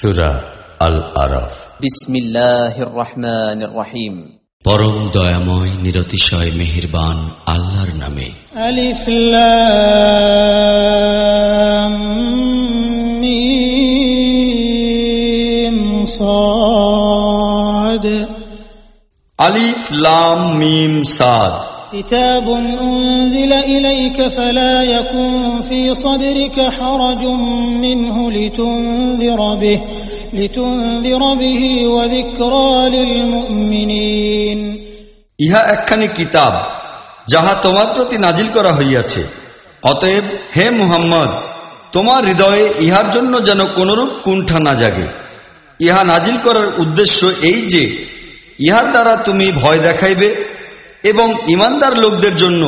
সুরা আল আরফ বিসমিল্লাহির রহমানির রহিম পরম দয়াময় নিরতিশয় মেহেরবান আল্লাহর নামে। আলিফ লাম মিম সাদ আলিফ লাম মিম সাদ। كتاب أنزل إليك فلا يكن في صدرك حرج منه لتنذر به لتنذر به وذكرى للمؤمنين ইহা একখানি কিতাব যাহা তোমার প্রতি নাজিল করা হইয়াছে অতএব হে মুহাম্মদ তোমার হৃদয়ে ইহার জন্য যেন কোনরূপ কুণ্ঠা না জাগে ইহা নাজিল করার উদ্দেশ্য এই যে ইহার দ্বারা তুমি ভয় দেখাইবে এবং ইমানদার লোকদের জন্য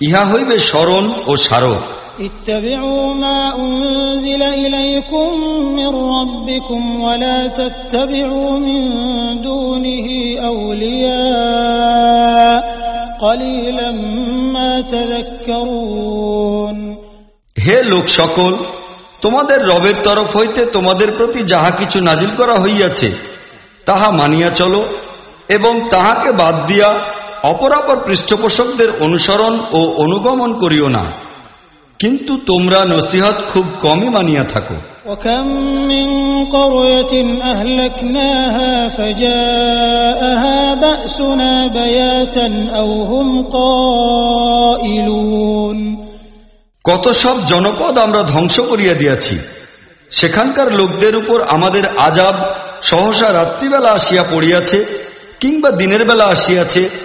ইহা হইবে স্মরণ ও স্মারক اتبعوا ما أنزل إليكم من ربكم ولا تتبعوا من دونه أولياء قليلا ما تذكرون হে লোক সকল তোমাদের রবের তরফ হইতে তোমাদের প্রতি যাহা কিছু নাজিল করা হইয়াছে তাহা মানিয়া চলো এবং তাহাকে বাদ দিয়া অপরাপর পৃষ্ঠপোষকদের অনুসরণ ও অনুগমন করিও না। কিন্তু তোমরা নসিহত খুব কমই মানিয়া থাকো। কত সব জনপদ আমরা ধ্বংস করিয়া দিয়াছি। সেখানকার লোকদের উপর আমাদের আজাব সহসা রাত্রিবেলা আসিয়া পড়িয়াছে কিংবা দিনের বেলা আসিয়াছে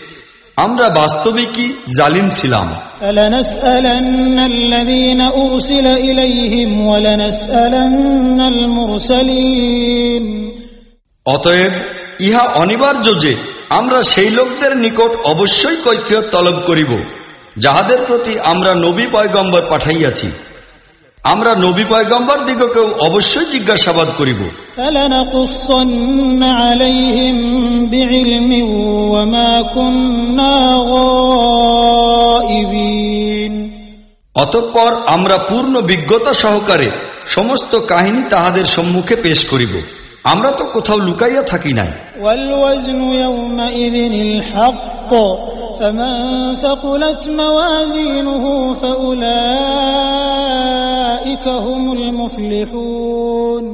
আমরা বাস্তবিকই জালিম ছিলাম। অতএব ইহা অনিবার্য যে আমরা সেই লোকদের নিকট অবশ্যই কৈফিয়ত তলব করিব যাহাদের প্রতি আমরা নবী পয়গম্বর পাঠাইয়াছি। আমরা নবী পয়গম্বর দিগকেও অবশ্যই জিজ্ঞাসাবাদ করিব। অতঃপর আমরা পূর্ণ বিজ্ঞতা সহকারে সমস্ত কাহিনী তাহাদের সম্মুখে পেশ করিব। আমরা তো কোথাও লুকাইয়া থাকি নাই والوزن يومئذ الحق فمن ثقلت موازينه فأولئك هم المفلحون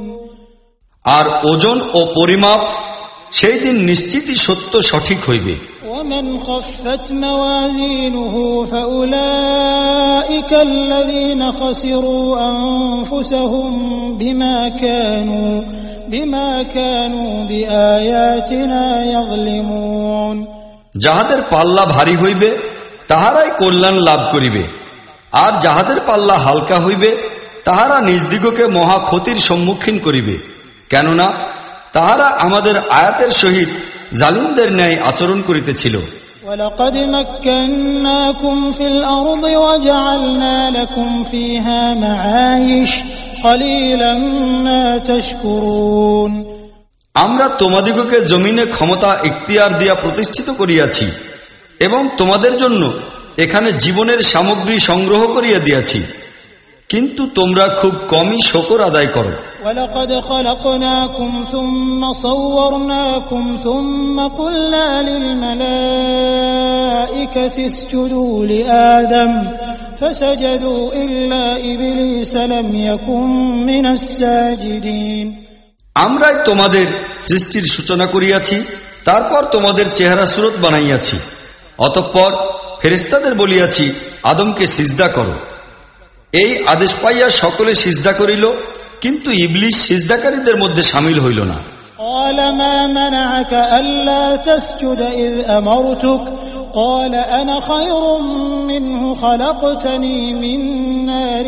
আর ওজন ও পরিমাপ সেই দিন নিশ্চিতই সত্য সঠিক হইবে ومن خفت موازينه فأولئك الذين خسروا أنفسهم بما كانوا بما كانوا بآياتنا يظلمون যাহাদের পাল্লা ভারী হইবে তাহারাই কল্যাণ লাভ করিবে আর যাহাদের পাল্লা হালকা হইবে তাহারা নিজ দিগকে মহা ক্ষতির সম্মুখীন করিবে কেননা তাহারা আমাদের আয়াতের সহিত জালিমদের ন্যায় আচরণ করিতেছিল ولقد مكناكم في الأرض وجعلنا لكم فيها معايش قليلا ما تشكرون আমরা তোমাদিগকে জমিনে ক্ষমতা ইখতিয়ার দিয়া প্রতিষ্ঠিত করিয়াছি এবং তোমাদের জন্য এখানে জীবনের সামগ্রী সংগ্রহ করিয়া দিয়াছি কিন্তু তোমরা খুব কমই শকর আদায় করো ولقد خلقناكم ثم صورناكم ثم قلنا للملائكة اسجدوا لآدم فسجدوا إلا إبليس لم يكن من الساجدين আমরাই তোমাদের সৃষ্টির সূচনা করিয়াছি তারপর তোমাদের চেহারা সুরত বানাইয়াছি অতঃপর ফেরিস্তাদের বলিয়াছি আদমকে সিজদা করো এই আদেশ পাইয়া সকলে সিজদা করিল কিন্তু ইবলিশ সিজদাকারীদের মধ্যে সামিল হইল না قال ما منعك ألا تسجد إذ أمرتك قال أنا خير منه خلقتني من نار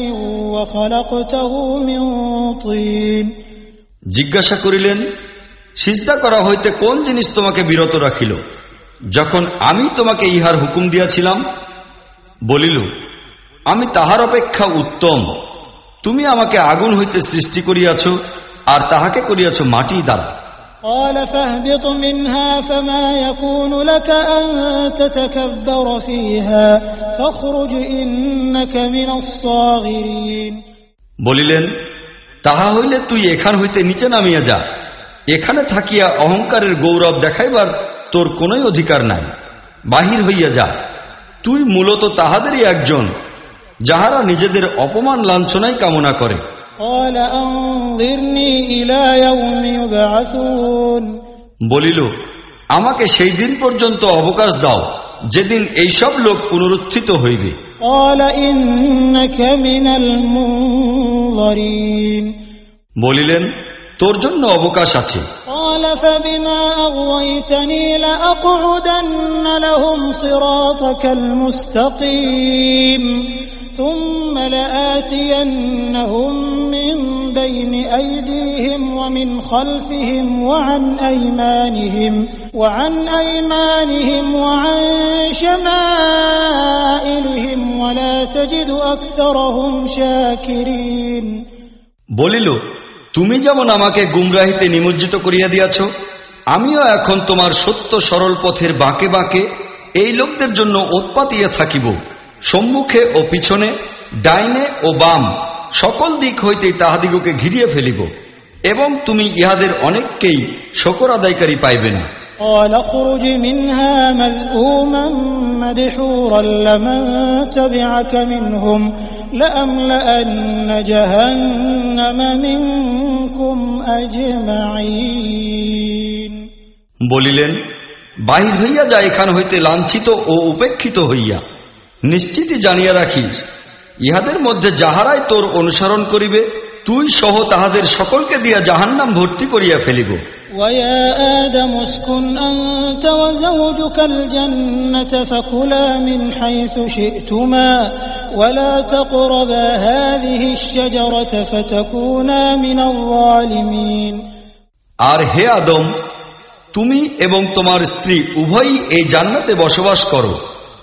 وخلقته من طين জিজ্ঞাসা করিলেন সিজদা করা হইতে কোন জিনিস তোমাকে বিরত রাখিল যখন আমি তোমাকে ইহার হুকুম দিয়াছিলাম বলিল আমি তাহার অপেক্ষা উত্তম তুমি আমাকে আগুন হইতে সৃষ্টি করিয়াছ আর তাহাকে করিয়াছ মাটি দ্বারা قال فاهبط منها فما يكون لك أن تتكبر فيها فاخرج إنك من الصاغرين বলিলেন তাহা হইলে তুই এখান হইতে নিচে নামিয়া যা এখানে থাকিয়া অহংকারের গৌরব দেখাইবার তোর কোনোই অধিকার নাই বাহির হইয়া যা তুই মূলত তাহাদেরই একজন যাহারা নিজেদের অপমান লাঞ্ছনাই কামনা করে। বলিল আমাকে সেই দিন পর্যন্ত অবকাশ দাও যেদিন এইসব লোক পুনরুত্থিত হইবে। বলিলেন তোর জন্য অবকাশ আছে। قال فبما أغويتني لأقعدن لهم صراطك المستقيم ثم لآتينهم من بين أيديهم ومن خلفهم وعن أيمانهم وعن أيمانهم وعن شمائلهم ولا تجد أكثرهم شاكرين বলিল তুমি যেমন আমাকে গুমরাহিতে নিমজ্জিত করিয়া দিয়াছ আমিও এখন তোমার সত্য সরল পথের বাঁকে বাঁকে এই লোকদের জন্য উৎপাতিয়া থাকিব সম্মুখে ও পিছনে ডাইনে ও বাম সকল দিক হইতেই তাহাদিগকে ঘিরিয়ে ফেলিব এবং তুমি ইহাদের অনেককেই শকর আদায়কারী পাইবে না قال اخرج منها مذءوما مدحورا لمن تبعك منهم لأملأن جهنم منكم أجمعين বলিলেন বাহির হইয়া যা এখান হইতে লাঞ্ছিত ও উপেক্ষিত হইয়া নিশ্চিতই জানিয়া রাখিস ইহাদের মধ্যে যাহারাই তোর অনুসরণ করিবে তুই সহ তাহাদের সকলকে দিয়া জাহান্নাম ভর্তি করিয়া ফেলিব ويا آدم اسكن أنت وزوجك الجنة فكلا من حيث شئتما ولا تقربا هذه الشجرة فتكونا من الظالمين আর হে আদম তুমি এবং তোমার স্ত্রী উভয়ই এই জান্নাতে বসবাস করো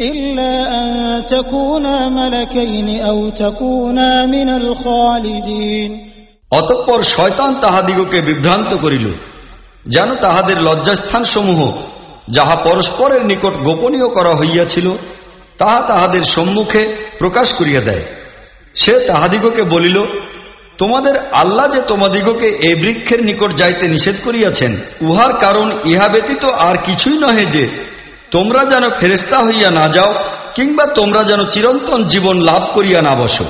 إلا أن تكونا ملكين أو تكونا من الخالدين অতঃপর শয়তান তাহাদিগকে বিভ্রান্ত করিল যেন তাহাদের লজ্জাস্থান সমূহ যাহা পরস্পরের নিকট গোপনীয় করা হইয়াছিল তাহা তাহাদের সম্মুখে প্রকাশ করিয়া দেয় সে তাহাদিগকে বলিল তোমাদের আল্লাহ যে তোমাদিগকে এই বৃক্ষের নিকট যাইতে নিষেধ করিয়াছেন উহার কারণ ইহা ব্যতীত আর কিছুই নহে যে তোমরা যেন ফেরেস্তা হইয়া না যাও কিংবা তোমরা যেন চিরন্তন জীবন লাভ করিয়া না বসো।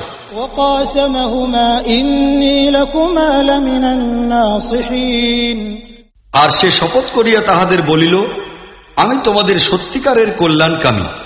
আর সে শপথ করিয়া তাহাদের বলিল আমি তোমাদের সত্যিকারের কল্যাণকামী।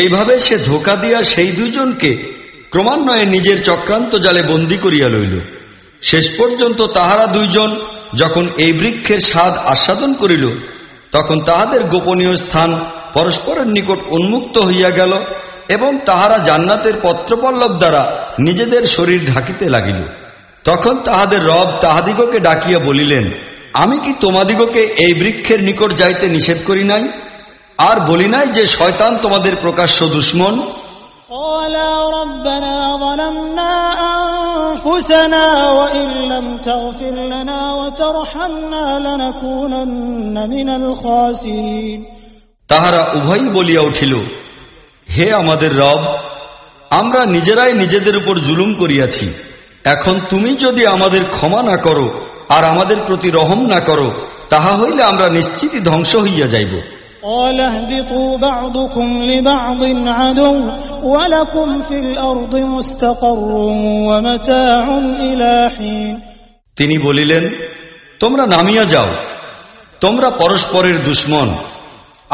এইভাবে সে ধোকা দিয়া সেই দুইজনকে ক্রমান্বয়ে নিজের চক্রান্ত জালে বন্দী করিয়া লইল। শেষ পর্যন্ত তাহারা দুইজন যখন এই বৃক্ষের স্বাদ আস্বাদন করিল, তখন তাহাদের গোপনীয় স্থান পরস্পরের নিকট উন্মুক্ত হইয়া গেল এবং তাহারা জান্নাতের পত্রপল্লব দ্বারা নিজেদের শরীর ঢাকিতে লাগিল। তখন তাহাদের রব তাহাদিগকে ডাকিয়া বলিলেন, আমি কি তোমাদিগকে এই বৃক্ষের নিকট যাইতে নিষেধ করি নাই? আর বলি নাই যে শয়তান তোমাদের প্রকাশ্য দুশ্মন? তাহারা উভয়ই বলিয়া উঠিল হে আমাদের রব আমরা নিজেরাই নিজেদের উপর জুলুম করিয়াছি। এখন তুমি যদি আমাদের ক্ষমা না করো আর আমাদের প্রতি রহম না করো তাহা হইলে আমরা নিশ্চিতই ধ্বংস হইয়া যাইব। قال اهبطوا بعضكم لبعض عدو ولكم في الأرض مستقر ومتاع إلى حين তিনি বলিলেন তোমরা নামিয়া যাও তোমরা পরস্পরের দুশ্মন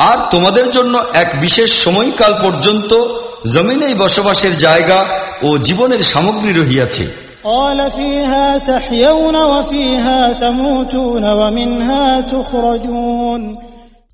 আর তোমাদের জন্য এক বিশেষ সময়কাল পর্যন্ত জমিনেই বসবাসের জায়গা ও জীবনের সামগ্রী রহিয়াছে قال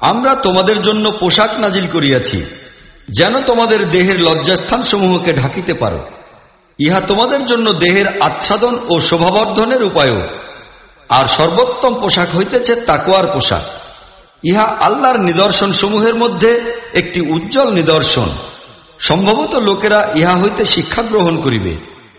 আমরা তোমাদের জন্য পোশাক নাজিল করিয়াছি, যেন তোমাদের দেহের লজ্জাস্থান সমূহকে ঢাকিতে পারো। ইহা তোমাদের জন্য দেহের আচ্ছাদন ও শোভাবর্ধনের উপায়ও। আর সর্বোত্তম পোশাক হইতেছে তাকোয়ার পোশাক। ইহা আল্লাহর নিদর্শন সমূহের মধ্যে একটি উজ্জ্বল নিদর্শন। সম্ভবত লোকেরা ইহা হইতে শিক্ষা গ্রহণ করিবে।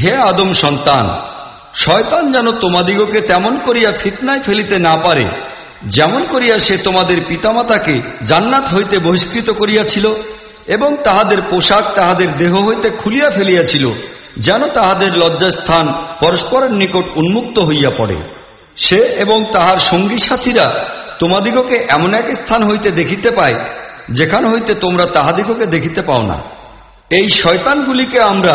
হে আদম সন্তান, শয়তান যেন তোমাদিগকে তেমন করিয়া ফিতনায় ফেলিতে না পারে, যেমন করিয়া সে তোমাদের পিতামাতাকে জান্নাত হইতে বহিষ্কৃত করিয়াছিল এবং তাহাদের পোশাক তাহাদের দেহ হইতে খুলিয়া ফেলিয়াছিল, যেন তাহাদের লজ্জাস্থান পরস্পরের নিকট উন্মুক্ত হইয়া পড়ে। সে এবং তাহার সঙ্গী সাথীরা তোমাদিগকে এমন এক স্থান হইতে দেখিতে পায়, যেখান হইতে তোমরা তাহাদিগকে দেখিতে পাও না। এই শয়তানগুলিকে আমরা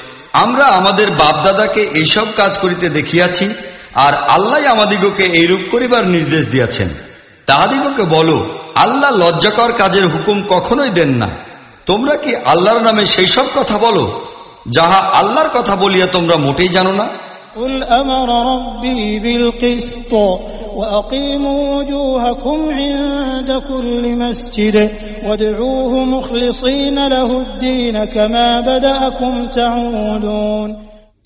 আমরা আমাদের বাপদাদাকে এইসব কাজ করিতে দেখিয়াছি, আর আল্লাহ আমাদিগকে এইরূপ করিবার নির্দেশ দিয়াছেন। তাহাদিগকে বলো, আল্লাহ লজ্জাকর কাজের হুকুম কখনোই দেন না। তোমরা কি আল্লাহর নামে সেই সব কথা বলো? যাহা আল্লাহর কথা বলিয়া তোমরা মোটেই জানো না। قل أمر ربي بالقسط وأقيموا وجوهكم عند كل مسجد وادعوه مخلصين له الدين كما بدأكم تعودون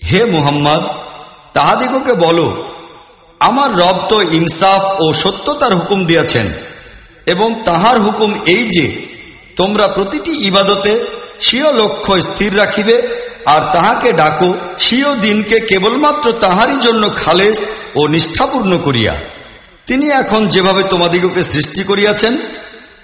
হে মুহাম্মদ তাহাদিগকে বলো আমার রব তো ইনসাফ ও সত্যতার হুকুম দিয়াছেন এবং তাহার হুকুম এই যে তোমরা প্রতিটি ইবাদতে স্বীয় লক্ষ্য স্থির রাখিবে আর তাহাকে ডাকো সিও দিনকে কেবলমাত্র তাহারই জন্য খালেস ও নিষ্ঠাপূর্ণ করিয়া। তিনি এখন যেভাবে তোমাদিগকে সৃষ্টি করিয়াছেন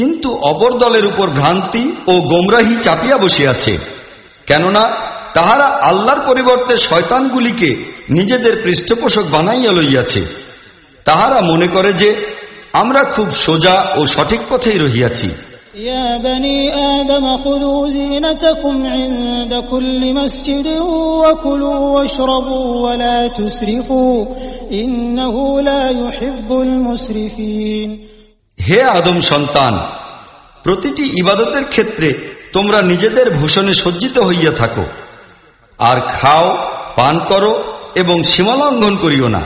কিন্তু অপর দলের উপর ভ্রান্তি ও গোমরাহি চাপিয়া বসিয়াছে কেননা তাহারা আল্লাহর পরিবর্তে শয়তানগুলিকে নিজেদের পৃষ্ঠপোষক বানাইয়া লইয়াছে তাহারা মনে করে যে আমরা খুব সোজা ও সঠিক পথেই রহিয়াছি يا بني آدم خذوا زينتكم عند كل مسجد وكلوا واشربوا ولا تسرفوا إنه لا يحب المسرفين হে আদম সন্তান, প্রতিটি ইবাদতের ক্ষেত্রে তোমরা নিজেদের ভূষণে সজ্জিত হইয়া থাকো। আর খাও, পান করো এবং সীমালঙ্ঘন করিও না।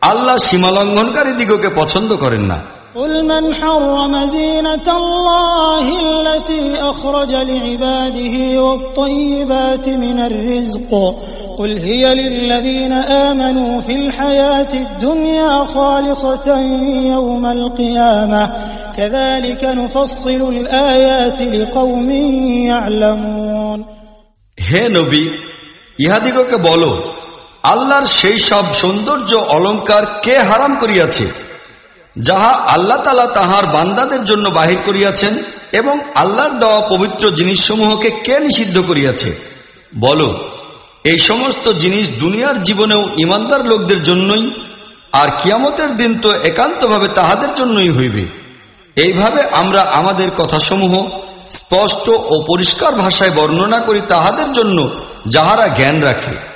আল্লাহ সীমালঙ্ঘনকারী দিগকে পছন্দ করেন না। قل من حرم زينة الله التي أخرج لعباده والطيبات من الرزق قل هي للذين آمنوا في الحياة الدنيا خالصة يوم القيامة كذلك نفصل الآيات لقوم يعلمون হে নবী ইহাদিগকে বলো আল্লাহর সেই সব সৌন্দর্য অলংকার কে হারাম করিয়াছে যাহা আল্লাহ তালা তাহার বান্দাদের জন্য বাহির করিয়াছেন এবং আল্লাহর দেওয়া পবিত্র জিনিসসমূহকে কে নিষিদ্ধ করিয়াছে? বলো, এই সমস্ত জিনিস দুনিয়ার জীবনেও ইমানদার লোকদের জন্যই, আর কিয়ামতের দিন তো একান্তভাবে তাহাদের জন্যই হইবে। এইভাবে আমরা আমাদের কথাসমূহ স্পষ্ট ও পরিষ্কার ভাষায় বর্ণনা করি তাহাদের জন্য, যাহারা জ্ঞান রাখে।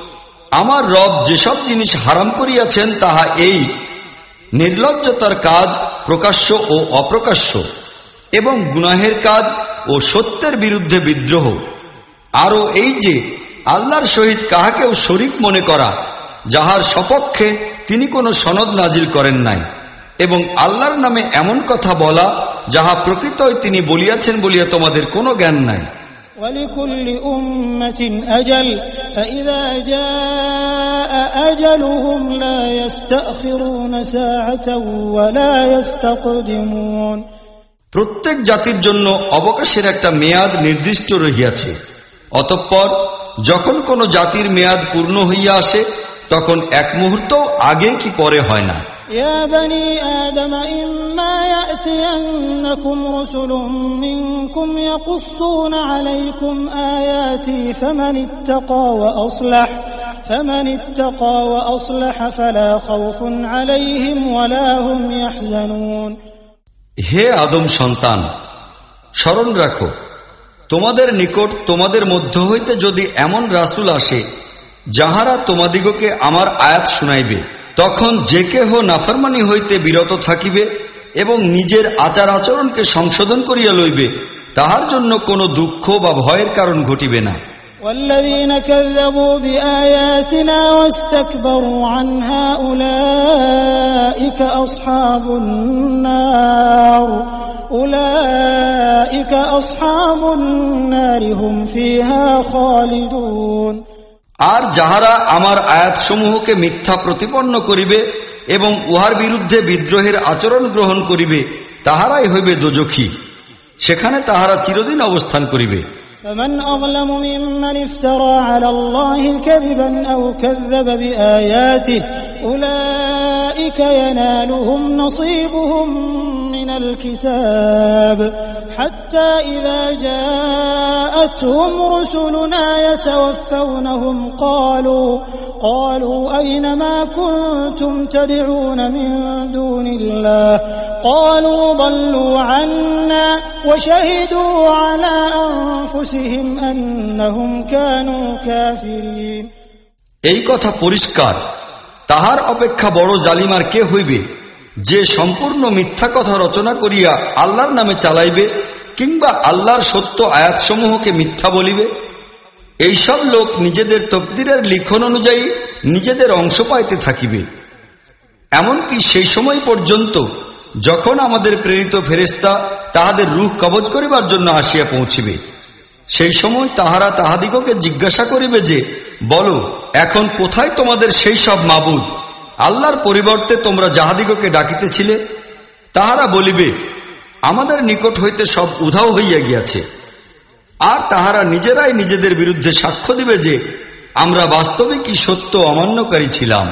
আমার রব যেসব জিনিস হারাম করিয়াছেন, তাহা এই নির্লজ্জতার কাজ প্রকাশ্য ও অপ্রকাশ্য, এবং গুনাহের কাজ ও সত্যের বিরুদ্ধে বিদ্রোহ। আরও এই যে, আল্লাহর সহিত কাহাকেও শরিক মনে করা, যাহার সপক্ষে তিনি কোনো সনদ নাজিল করেন নাই, এবং আল্লাহর নামে এমন কথা বলা, যাহা প্রকৃতই তিনি বলিয়াছেন বলিয়া তোমাদের কোনো জ্ঞান নাই। ولكل أمة أجل فإذا جاء أجلهم لا يستأخرون ساعة ولا يستقدمون প্রত্যেক জাতির জন্য অবকাশের একটা মেয়াদ নির্দিষ্ট রহিয়াছে অতঃপর যখন কোনো জাতির মেয়াদ পূর্ণ হইয়া আসে তখন এক মুহূর্ত আগে কি পরে হয় না يا بني آدم إما يأتينكم رسل منكم يقصون عليكم آياتي فمن اتقى وأصلح فمن اتقى وأصلح فلا خوف عليهم ولا هم يحزنون হে আদম সন্তান স্মরণ রাখো তোমাদের নিকট তোমাদের মধ্য হইতে যদি এমন রাসুল আসে যাহারা তোমাদিগকে আমার আয়াত শুনাইবে তখন যে কেহ নাফরমানি হইতে বিরত থাকিবে এবং নিজের আচার আচরণকে সংশোধন করিয়া লইবে তাহার জন্য কোনো দুঃখ বা ভয়ের কারণ ঘটিবে না والذين كذبوا بآياتنا واستكبروا عنها أولئك أصحاب النار أولئك أصحاب النار هم فيها خالدون আর যাহারা আমার আয়াতসমূহকে মিথ্যা প্রতিপন্ন করিবে এবং উহার বিরুদ্ধে বিদ্রোহের আচরণ গ্রহণ করিবে তাহারাই হইবে দোজখী সেখানে তাহারা চিরদিন অবস্থান করিবে فمن أظلم ممن افترى على الله كذبا أو كذب بآياته أولئك ينالهم نصيبهم من الكتاب حتى إذا جاءتهم رسلنا يتوفونهم قالوا قالوا أين ما كنتم تدعون من دون الله قالوا ضلوا عنا وشهدوا على أنفسهم أنهم كانوا كافرين এই কথা পরিষ্কার তাহার অপেক্ষা বড় জালিমার কে হইবে? যে সম্পূর্ণ মিথ্যা কথা রচনা করিয়া আল্লাহর নামে চালাইবে কিংবা আল্লাহর সত্য আয়াতসমূহকে মিথ্যা বলিবে? এইসব লোক নিজেদের তকদিরের লিখন অনুযায়ী নিজেদের অংশ পাইতে থাকিবে। এমনকি সেই সময় পর্যন্ত যখন আমাদের প্রেরিত ফেরেস্তা তাহাদের রূহ কবজ করিবার জন্য আসিয়া পৌঁছিবে, সেই সময় তাহারা তাহাদিগকে জিজ্ঞাসা করিবে যে বলো, এখন কোথায় তোমাদের সেই সব মাবুদ? আল্লাহর পরিবর্তে তোমরা যাহাদিগকে ডাকিতেছিলে? তাহারা বলিবে, আমাদের নিকট হইতে সব উধাও হইয়া গিয়াছে। আর তাহারা নিজেরাই নিজেদের বিরুদ্ধে সাক্ষ্য দিবে যে, আমরা বাস্তবে কি সত্য অমান্যকারী ছিলাম।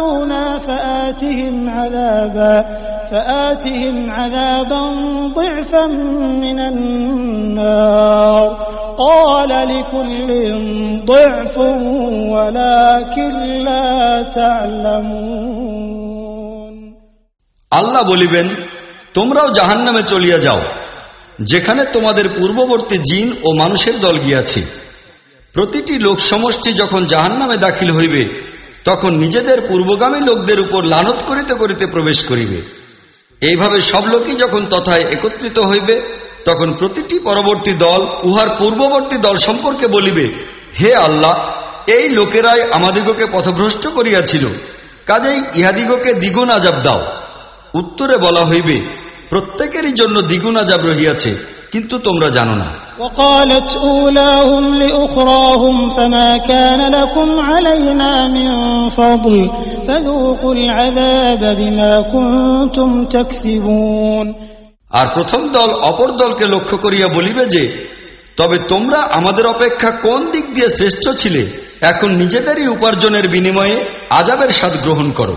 أضلونا فآتهم عذابا فآتهم عذابا ضعفا من النار قال لكل ضعف ولكن لا تعلمون আল্লাহ বলিবেন তোমরাও জাহান্নামে চলিয়া যাও যেখানে তোমাদের পূর্ববর্তী জিন ও মানুষের দল গিয়াছে প্রতিটি লোক সমষ্টি যখন জাহান্নামে দাখিল হইবে তখন নিজেদের পূর্বগামী লোকদের উপর লানত করিতে করিতে প্রবেশ করিবে। এইভাবে সব লোকই যখন তথায় একত্রিত হইবে, তখন প্রতিটি পরবর্তী দল উহার পূর্ববর্তী দল সম্পর্কে বলিবে, হে আল্লাহ, এই লোকেরাই আমাদিগকে পথভ্রষ্ট করিয়াছিল, কাজেই ইহাদিগকে দ্বিগুণ আজাব দাও। উত্তরে বলা হইবে, প্রত্যেকেরই জন্য দ্বিগুণ আজাব রহিয়াছে। কিন্তু তোমরা জানো না وقالت أولاهم لأخراهم فما كان لكم علينا من فضل فذوقوا العذاب بما كنتم تكسبون আর প্রথম দল অপর দলকে লক্ষ্য করিয়া বলিবে যে তবে তোমরা আমাদের অপেক্ষা কোন দিক দিয়ে শ্রেষ্ঠ ছিলে এখন নিজেদেরই উপার্জনের বিনিময়ে আজাবের স্বাদ গ্রহণ করো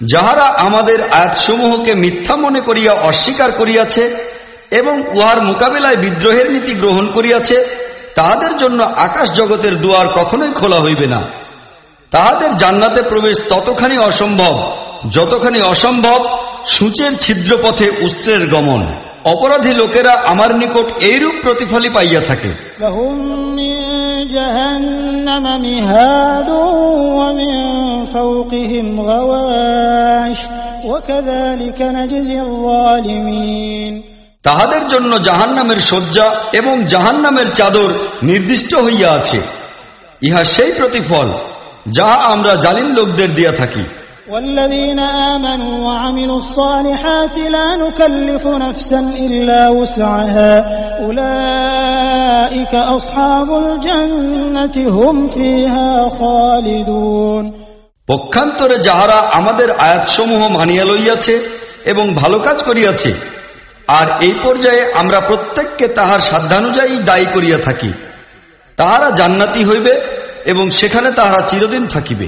যাহারা আমাদের আয়াতসমূহকে মিথ্যা মনে করিয়া অস্বীকার করিয়াছে এবং উহার মোকাবেলায় বিদ্রোহের নীতি গ্রহণ করিয়াছে, তাহাদের জন্য আকাশ জগতের দুয়ার কখনোই খোলা হইবে না। তাহাদের জান্নাতে প্রবেশ ততখানি অসম্ভব, যতখানি অসম্ভব সূচের ছিদ্রপথে উস্ত্রের গমন। অপরাধী লোকেরা আমার নিকট এইরূপ প্রতিফলি পাইয়া থাকে। جهنم مهاد ومن فوقهم غواش وكذلك نجزي الظالمين তাহাদের জন্য জাহান্নামের শয্যা এবং জাহান্নামের চাদর নির্দিষ্ট হইয়া আছে ইহা সেই প্রতিফল যাহা আমরা জালিম লোকদের দিয়া থাকি والذين آمنوا وعملوا الصالحات لا نكلف نفسا إلا وسعها أولئك أصحاب الجنة هم فيها خالدون পক্ষান্তরে যাহারা আমাদের আয়াতসমূহ মানিয়া লইয়াছে এবং ভালো কাজ করিয়াছে আর এই পর্যায়ে আমরা প্রত্যেককে তাহার সাধ্যানুযায়ী দায়ী করিয়া থাকি তাহারা জান্নাতি হইবে এবং সেখানে তাহারা চিরদিন থাকিবে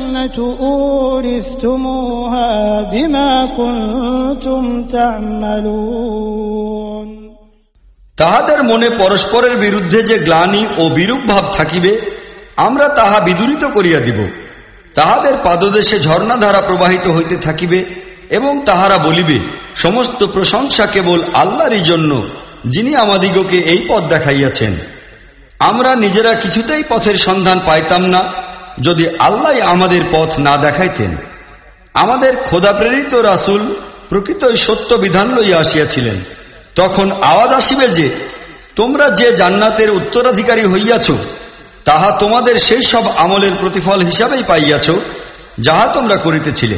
الجنة أورثتموها بما كنتم تعملون তাহাদের মনে পরস্পরের বিরুদ্ধে যে গ্লানি ও বিরূপ ভাব থাকিবে আমরা তাহা বিদূরিত করিয়া দিব তাহাদের পাদদেশে ঝর্ণাধারা প্রবাহিত হইতে থাকিবে এবং তাহারা বলিবে সমস্ত প্রশংসা কেবল আল্লাহরই জন্য যিনি আমাদিগকে এই পথ দেখাইয়াছেন আমরা নিজেরা কিছুতেই পথের সন্ধান পাইতাম না যদি আল্লাহ আমাদের পথ না দেখাইতেন, আমাদের খোদা প্রেরিত রাসুল প্রকৃতই সত্য বিধান লইয়া আসিয়াছিলেন। তখন আওয়াজ আসিবে যে, তোমরা যে জান্নাতের উত্তরাধিকারী হইয়াছ, তাহা তোমাদের সেই সব আমলের প্রতিফল হিসাবেই পাইয়াছ, যাহা তোমরা করিতেছিলে।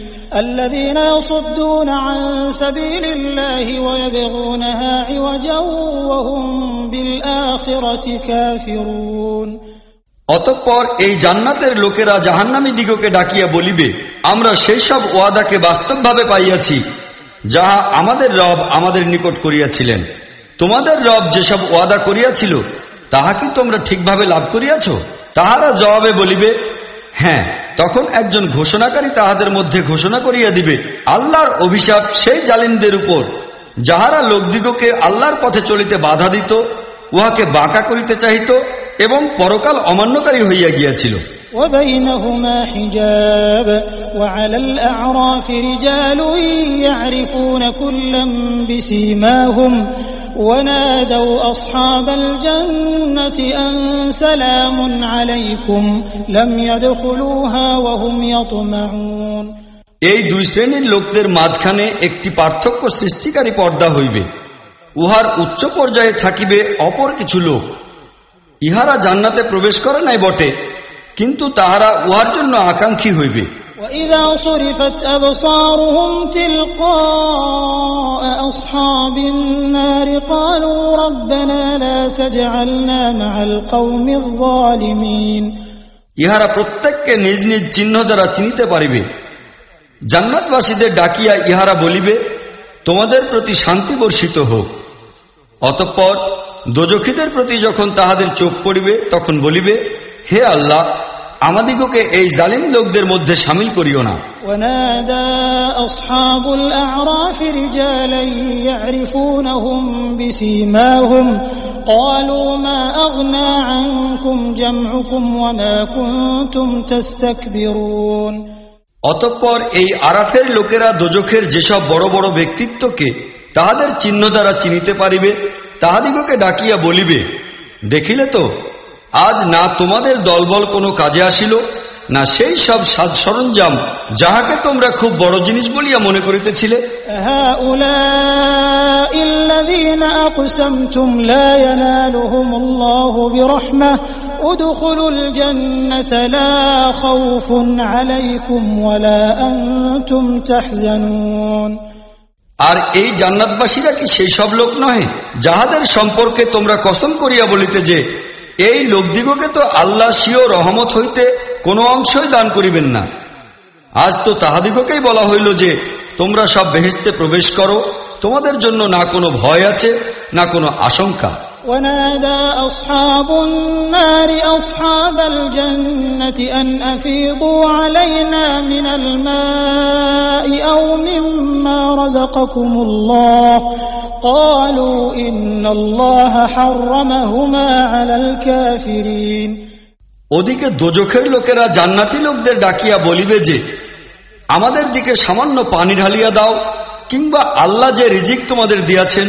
الذين يصدون عن سبيل الله ويبغونها عوجا وهم بالآخرة كافرون অতঃপর এই জান্নাতের লোকেরা জাহান্নামী দিগকে ডাকিয়া বলিবে আমরা সেই সব ওয়াদাকে বাস্তবভাবে পাইয়াছি যাহা আমাদের রব আমাদের নিকট করিয়াছিলেন তোমাদের রব যেসব ওয়াদা করিয়াছিল তাহা কি তোমরা ঠিকভাবে লাভ করিয়াছ তাহারা জবাবে বলিবে হ্যাঁ তখন একজন ঘোষণাকারী তাহাদের মধ্যে ঘোষণা করিয়া দিবে, আল্লাহর অভিশাপ সেই জালিমদের উপর। যাহারা লোকদিগকে আল্লাহর পথে চলিতে বাধা দিত, উহাকে বাঁকা করিতে চাহিত এবং পরকাল অমান্যকারী হইয়া গিয়াছিল। وبينهما حجاب وعلى الأعراف رجال يعرفون كلا بسيماهم ونادوا أصحاب الجنة أن سلام عليكم لم يدخلوها وهم يطمعون এই দুই শ্রেণীর লোকদের মাঝখানে একটি পার্থক্য সৃষ্টিকারী পর্দা হইবে উহার উচ্চ পর্যায়ে থাকিবে অপর কিছু লোক ইহারা জান্নাতে প্রবেশ করে নাই বটে কিন্তু তাহারা উহার জন্য আকাঙ্ক্ষী হইবে وإذا صرفت أبصارهم تلقاء أصحاب النار قالوا ربنا لا تجعلنا مع القوم الظالمين ইহারা প্রত্যেককে নিজ নিজ চিহ্ন দ্বারা চিনিতে পারিবে জান্নাতবাসীদের ডাকিয়া ইহারা বলিবে তোমাদের প্রতি শান্তি বর্ষিত হোক অতঃপর দোজখীদের প্রতি যখন তাহাদের চোখ পড়িবে তখন বলিবে হে আল্লাহ আমাদিগকে এই জালিম লোকদের মধ্যে সামিল করিও না। অতঃপর এই আরাফের লোকেরা দোজখের যেসব বড় বড় ব্যক্তিত্বকে তাহাদের চিহ্ন দ্বারা চিনিতে পারিবে তাহাদিগকে ডাকিয়া বলিবে দেখিলে তো আজ না তোমাদের দলবল কোনো কাজে আসিল না সেই সব সাজ সরঞ্জাম যাহাকে তোমরা খুব বড় জিনিস বলিয়া মনে করিতেছিলে। আর এই জান্নাতবাসীরা কি সেই সব লোক নহে যাহাদের সম্পর্কে তোমরা কসম করিয়া বলিতে যে এই লোকদিগকে তো আল্লাহ সিও রহমত হইতে কোনো অংশই দান করিবেন না। আজ তো তাহাদিগকেই বলা হইল যে, তোমরা সব বেহেস্তে প্রবেশ করো, তোমাদের জন্য না কোনো ভয় আছে, না কোনো আশঙ্কা। ونادى أصحاب النار أصحاب الجنة أن أفيضوا علينا من الماء أو مما رزقكم الله قالوا إن الله حرمهما على الكافرين ওদিকে দোজখের লোকেরা জান্নাতি লোকদের ডাকিয়া বলিবে যে আমাদের দিকে সামান্য পানি ঢালিয়া দাও কিংবা আল্লাহ যে রিজিক তোমাদের দিয়াছেন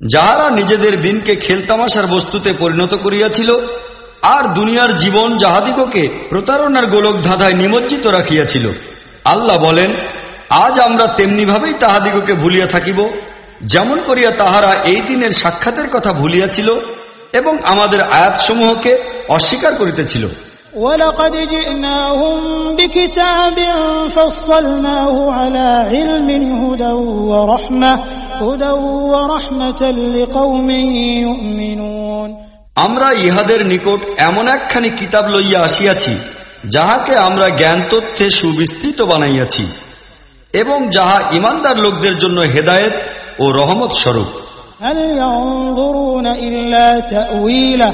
যাহারা নিজেদের দিনকে খেলতামাশার বস্তুতে পরিণত করিয়াছিল, আর দুনিয়ার জীবন যাহাদিগকে প্রতারণার গোলক ধাঁধায় নিমজ্জিত রাখিয়াছিল। আল্লাহ বলেন, আজ আমরা তেমনিভাবেই তাহাদিগকে ভুলিয়া থাকিব, যেমন করিয়া তাহারা এই দিনের সাক্ষাতের কথা ভুলিয়াছিল এবং আমাদের আয়াতসমূহকে অস্বীকার করিতেছিল। ولقد جئناهم بكتاب فصلناه على علم هدى ورحمة هدى ورحمة لقوم يؤمنون আমরা ইহাদের নিকট এমন একখানি কিতাব লইয়া আসিয়াছি যাহাকে আমরা জ্ঞান তথ্যে সুবিস্তৃত বানাইয়াছি এবং যাহা ইমানদার লোকদের জন্য হেদায়েত ও রহমত স্বরূপ هل ينظرون إلا تأويله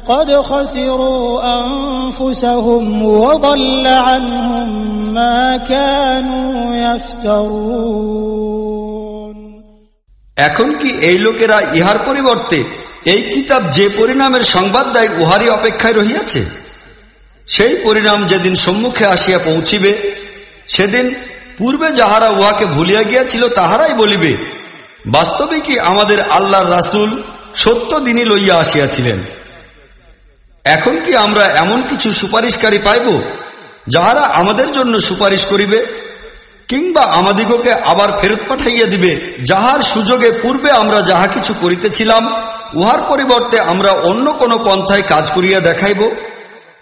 قد خسروا أنفسهم وضل عنهم ما كانوا يفترون এখন কি এই লোকেরা ইহার পরিবর্তে এই কিতাব যে পরিণামের সংবাদ দেয় উহারই অপেক্ষায় রহিয়াছে সেই পরিণাম যেদিন সম্মুখে আসিয়া পৌঁছিবে সেদিন পূর্বে যাহারা উহাকে ভুলিয়া গিয়াছিল তাহারাই বলিবে বাস্তবে কি আমাদের আল্লাহর রাসুল সত্য দিনই লইয়া আসিয়াছিলেন এখন কি আমরা এমন কিছু সুপারিশকারী পাইব, যাহারা আমাদের জন্য সুপারিশ করিবে, কিংবা আমাদিগকে আবার ফেরত পাঠাইয়া দিবে, যাহার সুযোগে পূর্বে আমরা যাহা কিছু করিতেছিলাম, উহার পরিবর্তে আমরা অন্য কোনো পন্থায় কাজ করিয়া দেখাইব,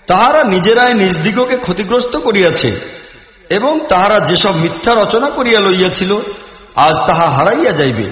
তাহারা নিজেরাই নিজ দিগকে ক্ষতিগ্রস্ত করিয়াছে, এবং তাহারা যেসব মিথ্যা রচনা করিয়া লইয়াছিল, আজ তাহা হারাইয়া যাইবে।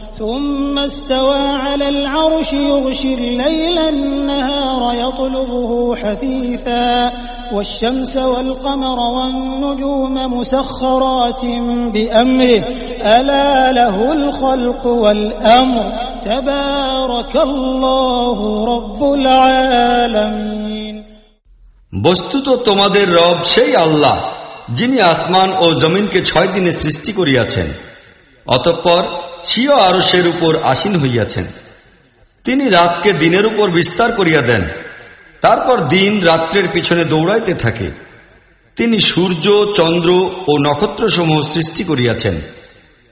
ثم استوى على العرش يغشي الليل النهار يطلبه حثيثا والشمس والقمر والنجوم مسخرات بأمره ألا له الخلق والأمر تبارك الله رب العالمين বস্তুত তোমাদের রব সেই আল্লাহ যিনি আসমান ও জমিনকে ছয় দিনে সৃষ্টি করিয়াছেন অতঃপর স্বীয় আরসের উপর আসীন হইয়াছেন। তিনি রাতকে দিনের উপর বিস্তার করিয়া দেন। তারপর দিন রাত্রের পিছনে দৌড়াইতে থাকে। তিনি সূর্য, চন্দ্র ও নক্ষত্রসমূহ সৃষ্টি করিয়াছেন।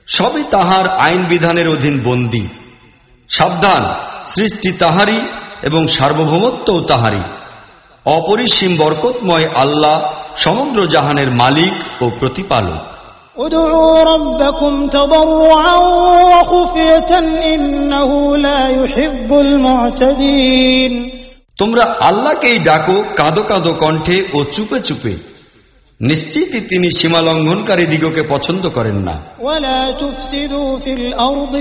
সবই তাহার আইন বিধানের অধীন বন্দী। সাবধান, সৃষ্টি তাহারই এবং সার্বভৌমত্বও তাহারই। অপরিসীম বরকতময় আল্লাহ সমগ্র জাহানের মালিক ও প্রতিপালক। ادعوا ربكم تضرعا وخفية إنه لا يحب المعتدين তোমরা আল্লাহকেই ডাকো কাঁদো কাঁদো কণ্ঠে ও চুপে চুপে নিশ্চিতই তিনি সীমা লঙ্ঘনকারী দিগকে পছন্দ করেন না ولا تفسدوا في الأرض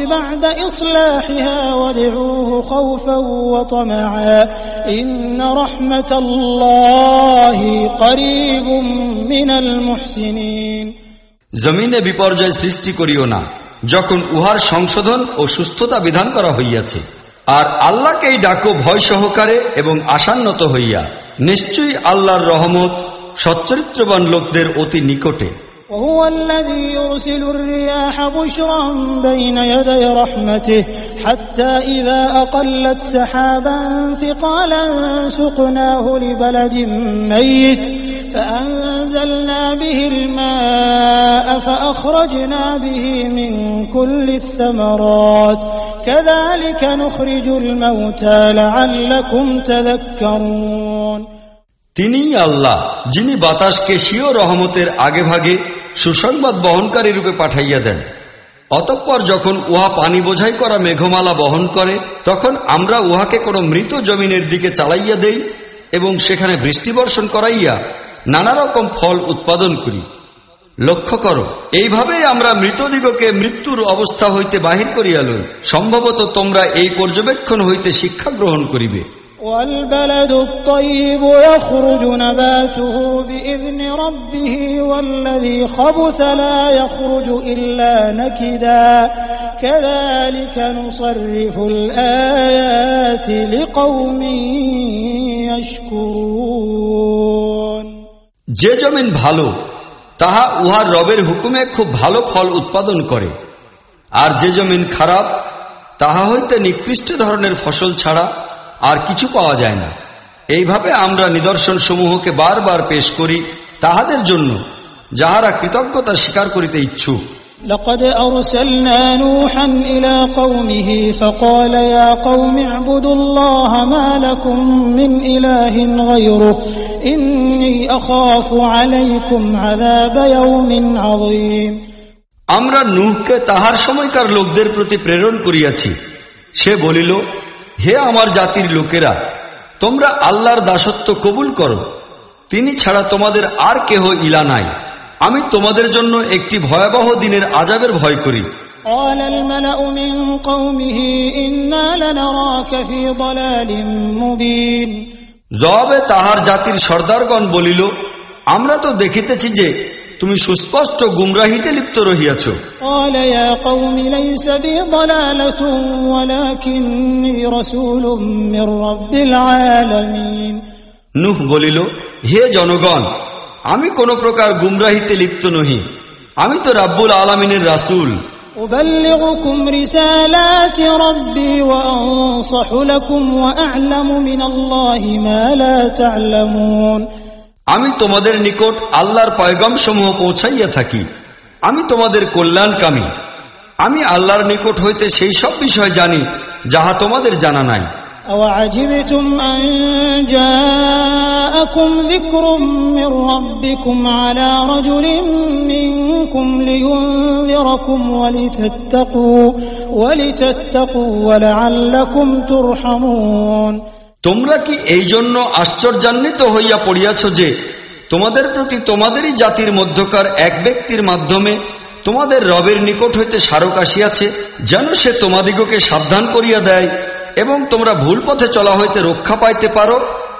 بعد إصلاحها وادعوه خوفا وطمعا إن رحمة الله قريب من المحسنين জমিনে বিপর্যয় সৃষ্টি করিও না যখন উহার সংশোধন ও সুস্থতা বিধান করা হইয়াছে আর আল্লাহকেই ডাকো ভয় সহকারে এবং আশান্নত হইয়া নিশ্চয়ই আল্লাহর রহমত সচ্চরিত্রবান লোকদের অতি নিকটে وهو الذي يرسل الرياح بشرا بين يدي رحمته حتى إذا أقلت سحابا ثقالا سقناه لبلد ميت فأنزلنا به الماء فأخرجنا به من كل الثمرات كذلك نخرج الموتى لعلكم تذكرون তিনিই আল্লাহ যিনি বাতাসকে স্বীয় রহমতের আগে ভাগে সুসংবাদ বহনকারী রূপে পাঠাইয়া দেন অতঃপর যখন উহা পানি বোঝাই করা মেঘমালা বহন করে তখন আমরা উহাকে কোনো মৃত জমিনের দিকে চালাইয়া দেই এবং সেখানে বৃষ্টি বর্ষণ করাইয়া নানা রকম ফল উৎপাদন করি লক্ষ্য করো এইভাবেই আমরা মৃতদিগকে মৃত্যুর অবস্থা হইতে বাহির করিয়া লই সম্ভবত তোমরা এই পর্যবেক্ষণ হইতে শিক্ষা গ্রহণ করিবে والبلد الطيب يخرج نباته بإذن ربه والذي خبث لا يخرج إلا نكدا كذلك نصرف الآيات لقوم يشكرون যে জমিন ভালো, তাহা উহার রবের হুকুমে খুব ভালো ফল উৎপাদন করে। আর যে জমিন খারাপ, তাহা হইতে নিকৃষ্ট ধরনের ফসল ছাড়া আর কিছু পাওয়া যায় না। এইভাবে আমরা নিদর্শন সমূহকে বারবার পেশ করি তাহাদের জন্য, যাহারা কৃতজ্ঞতা স্বীকার করিতে ইচ্ছুক। لقد أرسلنا نوحا إلى قومه فقال يا قوم اعبدوا الله ما لكم من إله غيره إني أخاف عليكم عذاب يوم عظيم আমরা নুহকে তাহার সময়কার লোকদের প্রতি প্রেরণ করিয়াছি সে বলিল হে আমার জাতির লোকেরা তোমরা আল্লাহর দাসত্ব কবুল করো তিনি ছাড়া তোমাদের আর কেহ ইলা নাই আমি তোমাদের জন্য একটি ভয়াবহ দিনের আজাবের ভয় করি। জবাবে তাহার জাতির সর্দারগণ বলিল আমরা তো দেখিতেছি যে তুমি সুস্পষ্ট গুমরাহিতে লিপ্ত রহিয়াছ। নুহ বলিল হে জনগণ আমি কোন প্রকার গুমরাহিতে লিপ্ত নহি আমি তো রাব্বুল আলমিনের রাসূল أبلغكم رسالات ربي وأنصح لكم وأعلم من الله ما لا تعلمون আমি তোমাদের নিকট আল্লাহর পয়গম সমূহ পৌঁছাইয়া থাকি আমি তোমাদের কল্যাণকামী আমি আল্লাহর নিকট হইতে সেই সব বিষয় জানি যাহা তোমাদের জানা নাই أوعجبتم أن جاءكم ذكر من ربكم على رجل منكم لينذركم ولتتقوا ولتتقوا ولعلكم ترحمون তোমরা কি এই জন্য আশ্চর্যান্বিত হইয়া পড়িয়াছ যে তোমাদের প্রতি তোমাদেরই জাতির মধ্যকার এক ব্যক্তির মাধ্যমে তোমাদের রবের নিকট হইতে স্মারক আসিয়াছে যেন সে তোমাদিগকে সাবধান করিয়া দেয় এবং তোমরা ভুল পথে চলা হইতে রক্ষা পাইতে পারো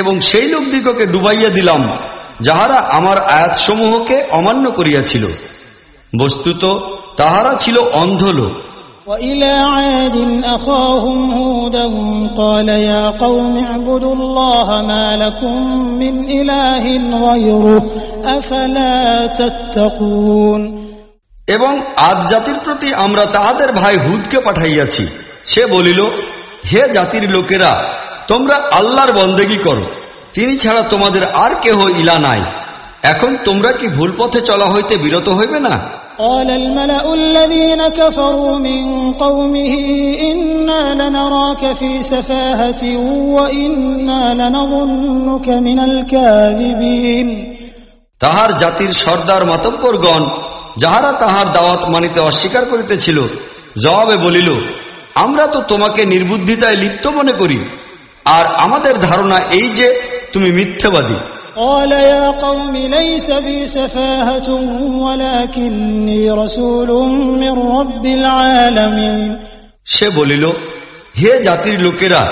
এবং সেই লোকদিগকে ডুবাইয়া দিলাম যাহারা আমার আয়াতসমূহকে অমান্য করিয়াছিল বস্তুত তাহারা ছিল অন্ধ লোক وإلى عاد أخاهم هودا قال يا قوم اعبدوا الله ما لكم من إله غيره أفلا تتقون এবং আদ জাতির প্রতি আমরা তাহাদের ভাই হুদকে পাঠাইয়াছি সে বলিল হে জাতির লোকেরা তোমরা আল্লাহর বন্দেগী করো তিনি ছাড়া তোমাদের আর কেহ ইলা নাই এখন তোমরা কি ভুল পথে চলা হইতে বিরত হইবে না قال الملأ الذين كفروا من قومه إنا لنراك في سفاهة وإنا لنظنك من الكاذبين তাহার জাতির সর্দার মাতব্বরগণ যাহারা তাহার দাওয়াত মানিতে অস্বীকার করিতেছিল জবাবে বলিল আমরা তো তোমাকে নির্বুদ্ধিতায় লিপ্ত মনে করি আর আমাদের ধারণা এই যে তুমি মিথ্যাবাদী قال يا قوم ليس بي سفاهة ولكني رسول من رب العالمين সে বলিল হে জাতির লোকেরা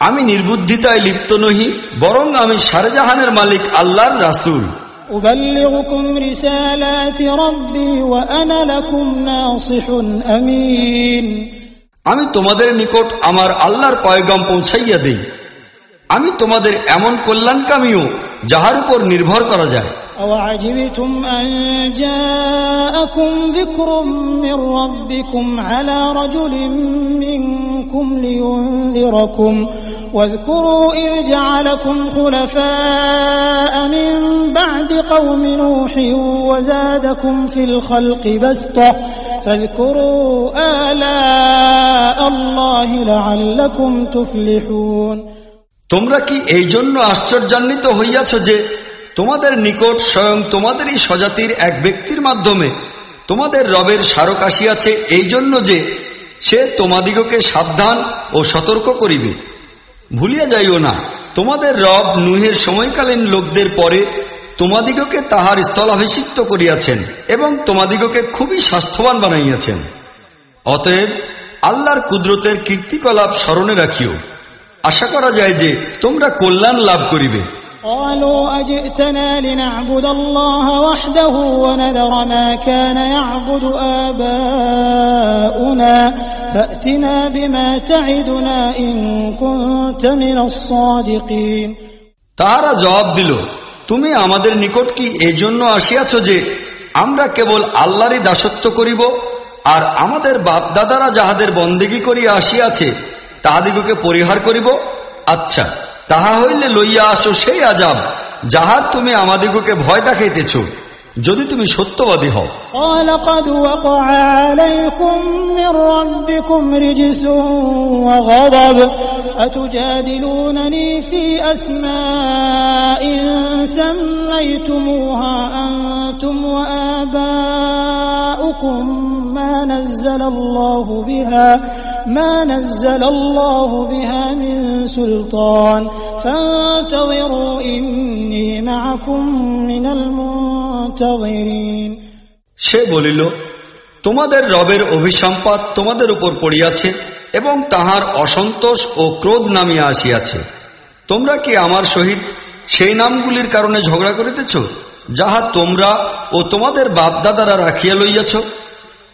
আমি নির্বুদ্ধিতায় লিপ্ত নহি বরং আমি সারেজাহানের মালিক আল্লাহর রাসূল أبلغكم رسالات ربي وأنا لكم ناصح أمين আমি তোমাদের নিকট আমার আল্লাহর পয়গম পৌঁছাইয়া দেই আমি তোমাদের এমন কল্যাণকামীও যাহার উপর নির্ভর করা যায় أوعجبتم أن جاءكم ذكر من ربكم على رجل منكم لينذركم واذكروا إذ جعلكم خلفاء من بعد قوم نوح وزادكم في الخلق بسطة فاذكروا آلاء الله لعلكم تفلحون তোমরা কি এই জন্য আশ্চর্যান্বিত হইয়াছ যে তোমাদের নিকট স্বয়ং তোমাদেরই স্বজাতির এক ব্যক্তির মাধ্যমে তোমাদের রবের স্মারক আসিয়াছে এই জন্য যে সে তোমাদিগকে সাবধান ও সতর্ক করিবে ভুলিয়া যাইও না তোমাদের রব নুহের সময়কালীন লোকদের পরে তোমাদিগকে তাহার স্থলাভিষিক্ত করিয়াছেন এবং তোমাদিগকে খুবই স্বাস্থ্যবান বানাইয়াছেন অতএব আল্লাহর কুদরতের কীর্তিকলাপ স্মরণে রাখিও আশা করা যায় যে তোমরা কল্যাণ লাভ করিবে قالوا أجئتنا لنعبد الله وحده ونذر ما كان يعبد آباؤنا فأتنا بما تعدنا إن كنت من الصادقين তাহারা জবাব দিল তুমি আমাদের নিকট কি এই জন্য আসিয়াছ যে আমরা কেবল আল্লাহরই দাসত্ব করিব, আর আমাদের বাপদাদারা যাহাদের বন্দেগী করিয়া আসিয়াছে, তাহাদিগকে পরিহার করিব? আচ্ছা তাহা হইলে লইয়া আসো সেই আজাব, যাহার তুমি আমাদিগকে ভয় দেখাইতেছ। যদি তুমি সত্যবাদী হও قال قد وقع عليكم من ربكم رجس وغضب أتجادلونني في أسماء سميتموها أنتم وآباؤكم ما نزل الله بها ما نزل الله بها من سلطان فانتظروا إني معكم من المنتظرين সে বলিল তোমাদের রবের অভিসম্পাদ তোমাদের উপর পড়িয়াছে এবং তাহার অসন্তোষ ও ক্রোধ নামিয়া আসিয়াছে তোমরা কি আমার সহিত সেই নামগুলির কারণে ঝগড়া করিতেছ যাহা তোমরা ও তোমাদের বাপদাদারা রাখিয়া লইয়াছ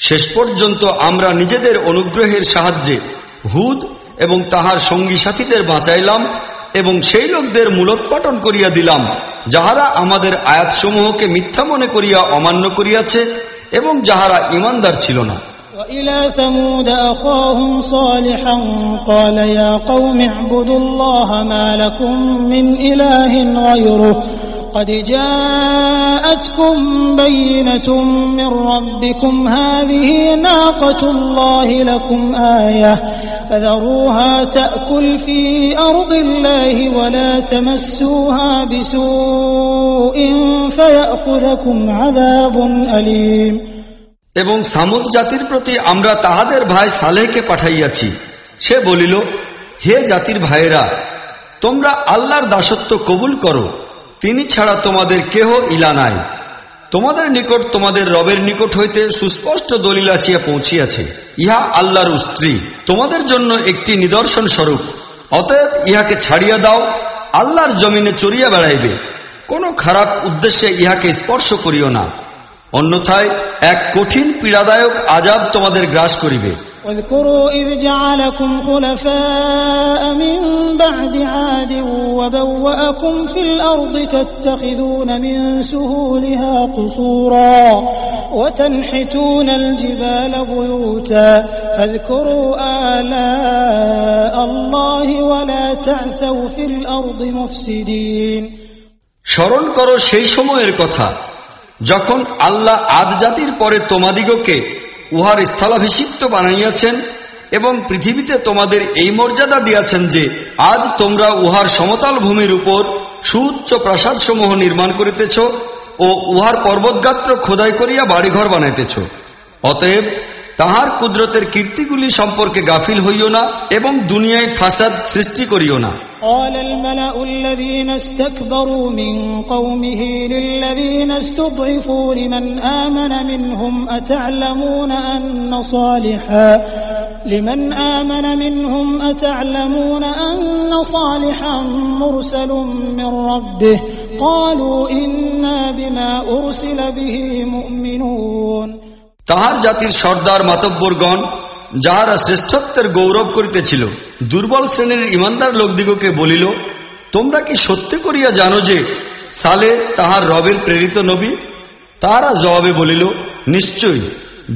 শেষ পর্যন্ত আমরা নিজেদের অনুগ্রহের সাহায্যে হুদ এবং তাহার সঙ্গী সাথীদের বাঁচাইলাম এবং সেই লোকদের মূলোৎপাটন করিয়া দিলাম যাহারা আমাদের আয়াতসমূহকে মিথ্যা মনে করিয়া অমান্য করিয়াছে এবং যাহারা ইমানদার ছিল না وإلى ثمود أخاهم صالحا قال يا قوم اعبدوا الله ما لكم من إله غيره قد جاءتكم بينة من ربكم هذه ناقة الله لكم آية فذروها تأكل في أرض الله ولا تمسوها بسوء فيأخذكم عذاب أليم এবং সামুদ জাতির প্রতি আমরা তাহাদের ভাই সালেহকে পাঠাইয়াছি সে বলিল হে জাতির ভাইয়েরা তোমরা আল্লাহর দাসত্ব কবুল করো তিনি ছাড়া তোমাদের কেহ ইলা নাই। তোমাদের নিকট তোমাদের রবের নিকট হইতে সুস্পষ্ট দলিল আসিয়া পৌঁছিয়াছে। ইহা আল্লাহর স্ত্রী। তোমাদের জন্য একটি নিদর্শন স্বরূপ। অতএব ইহাকে ছাড়িয়া দাও। আল্লাহর জমিনে চড়িয়া বেড়াইবে। কোনো খারাপ উদ্দেশ্যে ইহাকে স্পর্শ করিও না। অন্যথায় এক কঠিন পীড়াদায়ক আজাব তোমাদের গ্রাস করিবে। واذكروا إذ جعلكم خلفاء من بعد عاد وبوأكم في الأرض تتخذون من سهولها قصورا وتنحتون الجبال بيوتا فاذكروا آلاء الله ولا تعثوا في الأرض مفسدين স্মরণ করো সেই সময়ের কথা যখন আল্লাহ আদ জাতির পরে তোমাদিগকে উহার স্থলাভিষিক্ত বানাইয়াছেন এবং পৃথিবীতে তোমাদের এই মর্যাদা দিয়াছেন যে আজ তোমরা উহার সমতল ভূমির উপর সুউচ্চ প্রাসাদ সমূহ নির্মাণ করিতেছ ও উহার পর্বতগাত্র খোদাই করিয়া বাড়িঘর বানাইতেছ। অতএব তাহার কুদরতের কীর্তিগুলি সম্পর্কে গাফিল হইও না এবং দুনিয়ায় ফাসাদ সৃষ্টি করিও না قال الملأ الذين استكبروا من قومه للذين استضعفوا لمن آمن منهم أتعلمون أن صالحا لمن آمن منهم أتعلمون أن صالحا مرسل من ربه قالوا إنا بما أرسل به مؤمنون তাহার জাতির সর্দার মাতব্বরগণ যাহারা শ্রেষ্ঠত্বের গৌরব করিতেছিল দুর্বল শ্রেণীর ইমানদার লোকদিগকে বলিল তোমরা কি সত্যি করিয়া জানো যে সালে তাহার রবের প্রেরিত নবী তাহারা জবাবে বলিল নিশ্চয়ই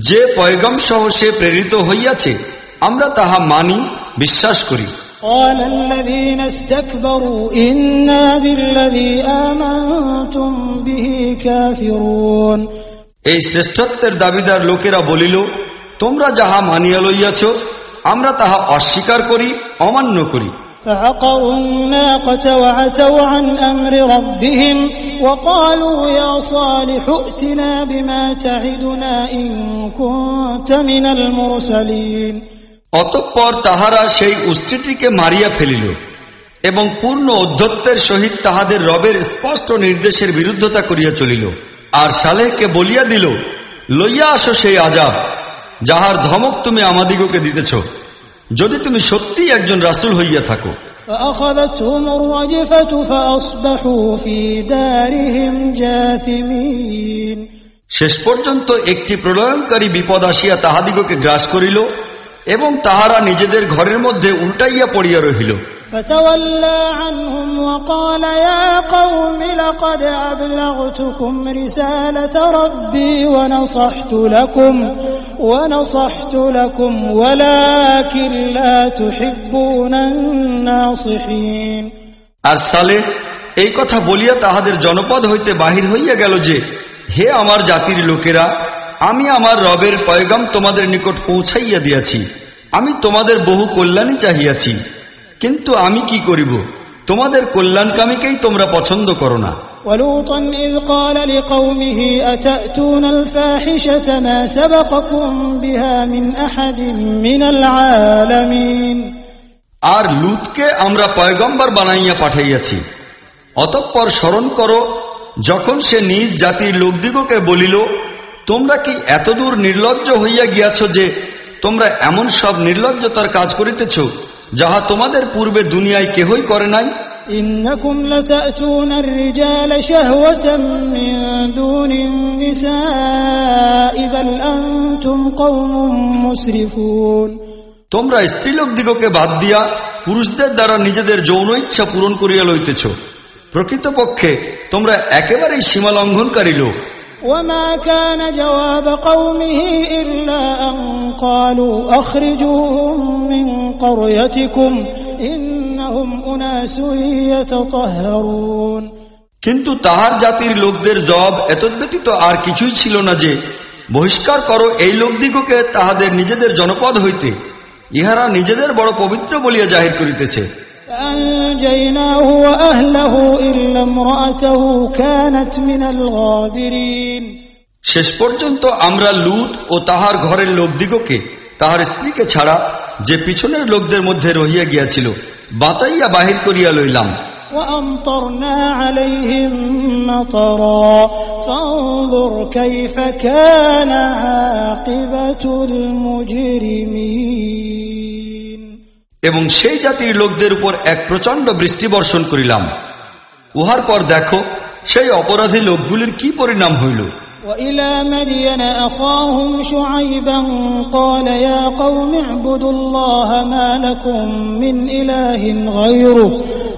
যে পয়গম সহ সে প্রেরিত হইয়াছে আমরা তাহা মানি বিশ্বাস করি قال الذين استكبروا إنا بالذي آمنتم به كافرون এই শ্রেষ্ঠত্বের দাবিদার লোকেরা বলিল তোমরা যাহা মানিয়া লইয়াছ আমরা তাহা অস্বীকার করি অমান্য করি فعقروا الناقة وعتوا عن أمر ربهم وقالوا يا صالح ائتنا بما تعدنا إن كنت من المرسلين অতঃপর তাহারা সেই উস্ত্রীটিকে মারিয়া ফেলিল এবং পূর্ণ অধ্যত্বের সহিত তাহাদের রবের স্পষ্ট নির্দেশের বিরুদ্ধতা করিয়া চলিল আর সালেহকে বলিয়া দিল লইয়া আসো সেই আজাব যাহার ধমক তুমি আমাদিগকে দিতেছ। যদি তুমি সত্যি একজন রাসুল হইয়া থাকো। শেষ পর্যন্ত একটি প্রলয়নকারী বিপদ আসিয়া তাহাদিগকে গ্রাস করিল এবং তাহারা নিজেদের ঘরের মধ্যে উল্টাইয়া পড়িয়া রহিল। فتولى عنهم وقال يا قوم لقد أبلغتكم رسالة ربي ونصحت لكم ونصحت لكم ولكن لا تحبون الناصحين আর সালে এই কথা বলিয়া তাহাদের জনপদ হইতে বাহির হইয়া গেল যে হে আমার জাতির লোকেরা আমি আমার রবের পয়গাম তোমাদের নিকট পৌঁছাইয়া দিয়াছি আমি তোমাদের বহু কল্যাণই চাহিয়াছি কিন্তু আমি কি করিব তোমাদের কল্যাণকামীকেই তোমরা পছন্দ করো না ولوطا إذ قال لقومه أتأتون الفاحشة ما سبقكم بها من أحد من العالمين আর লুতকে আমরা পয়গম্বর বানাইয়া পাঠাইয়াছি অতঃপর স্মরণ করো যখন সে নিজ জাতির লোকদিগকে বলিল তোমরা কি এতদূর নির্লজ্জ হইয়া গিয়াছ যে তোমরা এমন সব নির্লজ্জতার কাজ করিতেছ যাহা তোমাদের পূর্বে দুনিয়ায় কেহই করে নাই إنكم لتأتون الرجال شهوة من دون النساء بل أنتم قوم مسرفون তোমরা স্ত্রীলোক দিগকে বাদ দিয়া পুরুষদের দ্বারা নিজেদের যৌন ইচ্ছা পূরণ করিয়া লইতেছ প্রকৃতপক্ষে তোমরা একেবারেই সীমা লঙ্ঘনকারী লোক وما كان جواب قومه إلا أن قالوا أخرجوهم من قريتكم إنهم أناس يتطهرون কিন্তু তাহার জাতির লোকদের জবাব এতদ্ব্যতীত আর কিছুই ছিল না যে বহিষ্কার করো এই লোকদিগকে তাহাদের নিজেদের জনপদ হইতে ইহারা নিজেদের বড় পবিত্র বলিয়া জাহির করিতেছে فأنجيناه وأهله إلا امرأته كانت من الغابرين শেষ পর্যন্ত আমরা লুত ও তাহার ঘরের লোকদিগকে তাহার স্ত্রীকে ছাড়া যে পিছনের লোকদের মধ্যে রহিয়া গিয়াছিল বাঁচাইয়া বাহির করিয়া লইলাম وأمطرنا عليهم مطرا فانظر كيف كان عاقبة المجرمين এবং সেই জাতির লোকদের উপর এক প্রচণ্ড বৃষ্টি বর্ষণ করিলাম উহার পর দেখো সেই অপরাধী লোকগুলির কি পরিণাম হইল وإلى مدين أخاهم شعيبا قال يا قوم اعبدوا الله ما لكم من إله غيره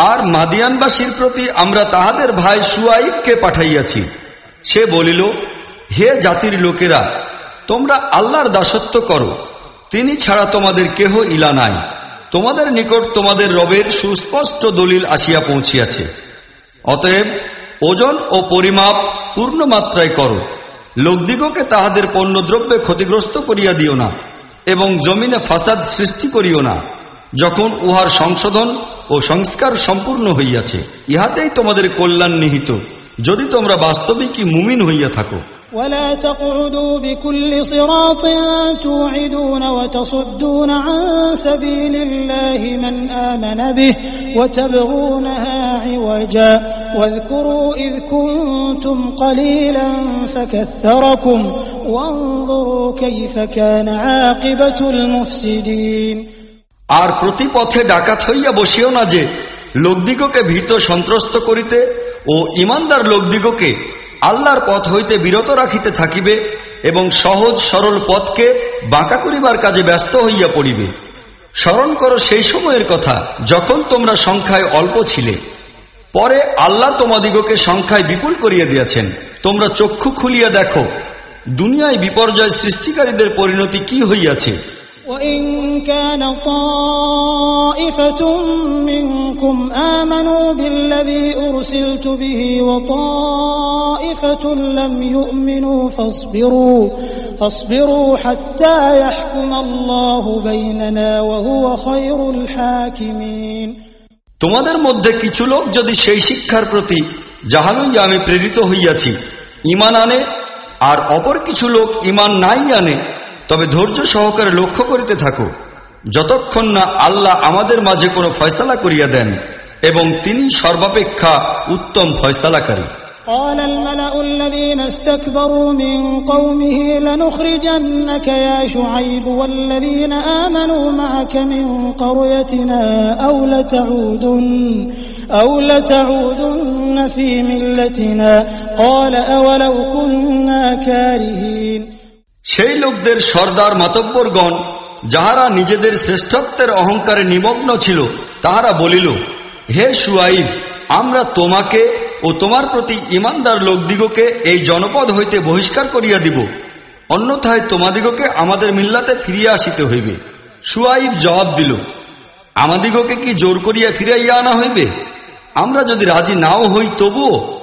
আর মাদিয়ানবাসীর প্রতি আমরা তাহাদের ভাই সুয়াইবকে পাঠাইয়াছি। সে বলিল, হে জাতির লোকেরা, তোমরা আল্লাহর দাসত্ব করো। তিনি ছাড়া তোমাদের কেহ ইলা নাই। তোমাদের নিকট তোমাদের রবের সুস্পষ্ট দলিল আসিয়া পৌঁছিয়াছে। অতএব ওজন ও পরিমাপ পূর্ণ মাত্রায় করো। লোকদিগকে তাহাদের পণ্যদ্রব্যে ক্ষতিগ্রস্ত করিয়া দিও না এবং জমিনে ফাসাদ সৃষ্টি করিও না। যখন উহার সংশোধন ও সংস্কার সম্পূর্ণ হইয়াছে ইহাতেই তোমাদের কল্যাণ নিহিত যদি তোমরা বাস্তবিকই মুমিন হইয়া থাকো ولا تقعدوا بكل صراط توعدون وتصدون عن سبيل الله من آمن به وتبغونها عوجا واذكروا إذ كنتم قليلا فكثركم وانظروا كيف كان عاقبة المفسدين আর প্রতি পথে ডাকাত হইয়া বসিও না যে, লোকদিগকে ভীত সন্ত্রস্ত করিতে ও ইমানদার লোকদিগকে আল্লাহর পথ হইতে বিরত রাখিতে থাকিবে এবং সহজ সরল পথকে বাঁকা করিবার কাজে ব্যস্ত হইয়া পড়িবে। স্মরণ করো সেই সময়ের কথা, যখন তোমরা সংখ্যায় অল্প ছিলে। পরে আল্লাহ তোমাদিগকে সংখ্যায় বিপুল করিয়া দিয়াছেন। তোমরা চক্ষু খুলিয়া দেখো, দুনিয়ায় বিপর্যয় সৃষ্টিকারীদের পরিণতি কি হইয়াছে। وإن كان طائفة منكم آمنوا بالذي أرسلت به وطائفة لم يؤمنوا فاصبروا فاصبروا حتى يحكم الله بيننا وهو خير الحاكمين তোমাদের মধ্যে কিছু লোক যদি সেই শিক্ষার প্রতি যাহা লইয়া আমি প্রেরিত হইয়াছি ইমান আনে আর অপর কিছু লোক ইমান নাই আনে তবে ধৈর্য সহকারে লক্ষ্য করিতে থাকো যতক্ষণ না আল্লাহ আমাদের মাঝে কোনো ফয়সালা করিয়া দেন এবং তিনি সর্বাপেক্ষা উত্তম ফয়সালাকারী قال الملأ الذين استكبروا من قومه لنخرجنك يا شعيب والذين آمنوا معك من قريتنا أو لتعودن أو لتعودن في ملتنا قال أولو كنا كارهين সেই লোকদের সর্দার মাতব্বরগণ, যাহারা নিজেদের শ্রেষ্ঠত্বের অহংকারে নিমগ্ন ছিল, তাহারা বলিল, হে সুয়াইব, আমরা তোমাকে ও তোমার প্রতি ইমানদার লোকদিগকে এই জনপদ হইতে বহিষ্কার করিয়া দিব। অন্যথায় তোমাদিগকে আমাদের মিল্লাতে ফিরিয়া আসিতে হইবে। সুয়াইব জবাব দিল, আমাদিগকে কি জোর করিয়া ফিরাইয়া আনা হইবে? আমরা যদি রাজি নাও হই তবুও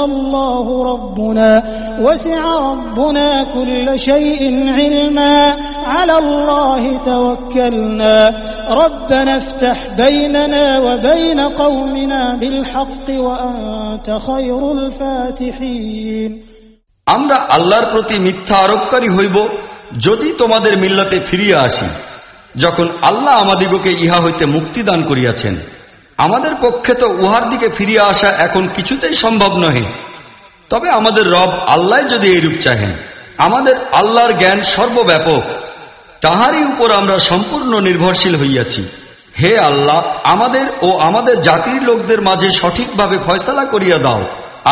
الله ربنا وسع ربنا كل شيء علما على الله توكلنا ربنا افتح بيننا وبين قومنا بالحق وأنت خير الفاتحين আমরা আল্লাহর প্রতি মিথ্যা আরোপকারী হইব যদি তোমাদের মিল্লাতে ফিরিয়া আসি যখন আল্লাহ আমাদিগকে ইহা হইতে মুক্তি দান করিয়াছেন আমাদের পক্ষে তো উহার দিকে ফিরিয়া আসা এখন কিছুতেই সম্ভব নহে। তবে আমাদের রব আল্লাহ যদি এইরূপ চাহেন, আমাদের আল্লাহর জ্ঞান সর্বব্যাপক, তাহারই উপর আমরা সম্পূর্ণ নির্ভরশীল হইয়াছি। হে আল্লাহ, আমাদের ও আমাদের জাতির লোকদের মাঝে সঠিকভাবে ফয়সালা করিয়া দাও,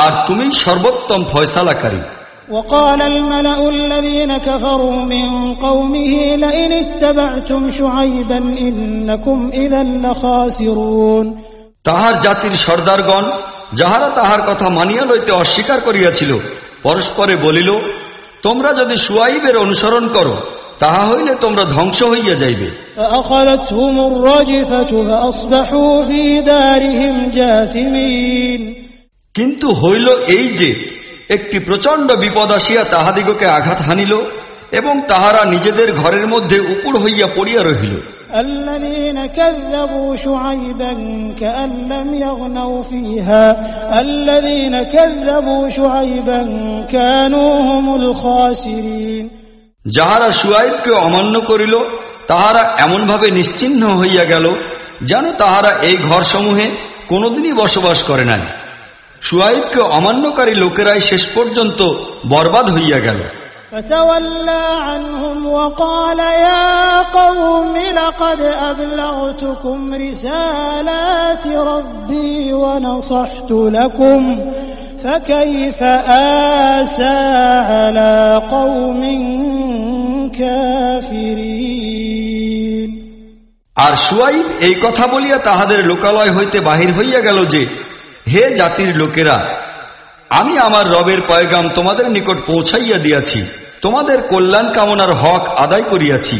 আর তুমি সর্বোত্তম ফয়সালাকারী। وقال الملأ الذين كفروا من قومه لئن اتبعتم شعيبا إنكم إذا لخاسرون তাহার জাতির সর্দারগণ যাহারা তাহার কথা মানিয়া লইতে অস্বীকার করিয়াছিল পরস্পরে বলিল তোমরা যদি সুয়াইবের অনুসরণ করো তাহা হইলে তোমরা ধ্বংস হইয়া যাইবে فأخذتهم الرجفة فأصبحوا في دارهم جاثمين কিন্তু হইল এই যে একটি প্রচণ্ড বিপদ আসিয়া তাহাদিগকে আঘাত হানিল এবং তাহারা নিজেদের ঘরের মধ্যে উপুর হইয়া পড়িয়া রহিল الذين كذبوا شعيبا كأن لم يغنوا فيها الذين كذبوا شعيبا كانوا هم الخاسرين যাহারা সুয়াইবকে অমান্য করিল তাহারা এমনভাবে নিশ্চিহ্ন হইয়া গেল যেন তাহারা এই ঘরসমূহে কোনোদিনই বসবাস করে নাই সুয়াইবকে অমান্যকারী লোকেরাই শেষ পর্যন্ত বরবাদ হইয়া গেল فتولى عنهم وقال يا قوم لقد أبلغتكم رسالات ربي ونصحت لكم فكيف آسى على قوم كافرين আর সুয়াইব এই কথা বলিয়া তাহাদের লোকালয় হইতে বাহির হইয়া গেল যে হে জাতির লোকেরা আমি আমার রবের পয়গাম তোমাদের নিকট পৌঁছাইয়া দিয়াছি তোমাদের কল্যাণ কামনার হক আদায় করিয়াছি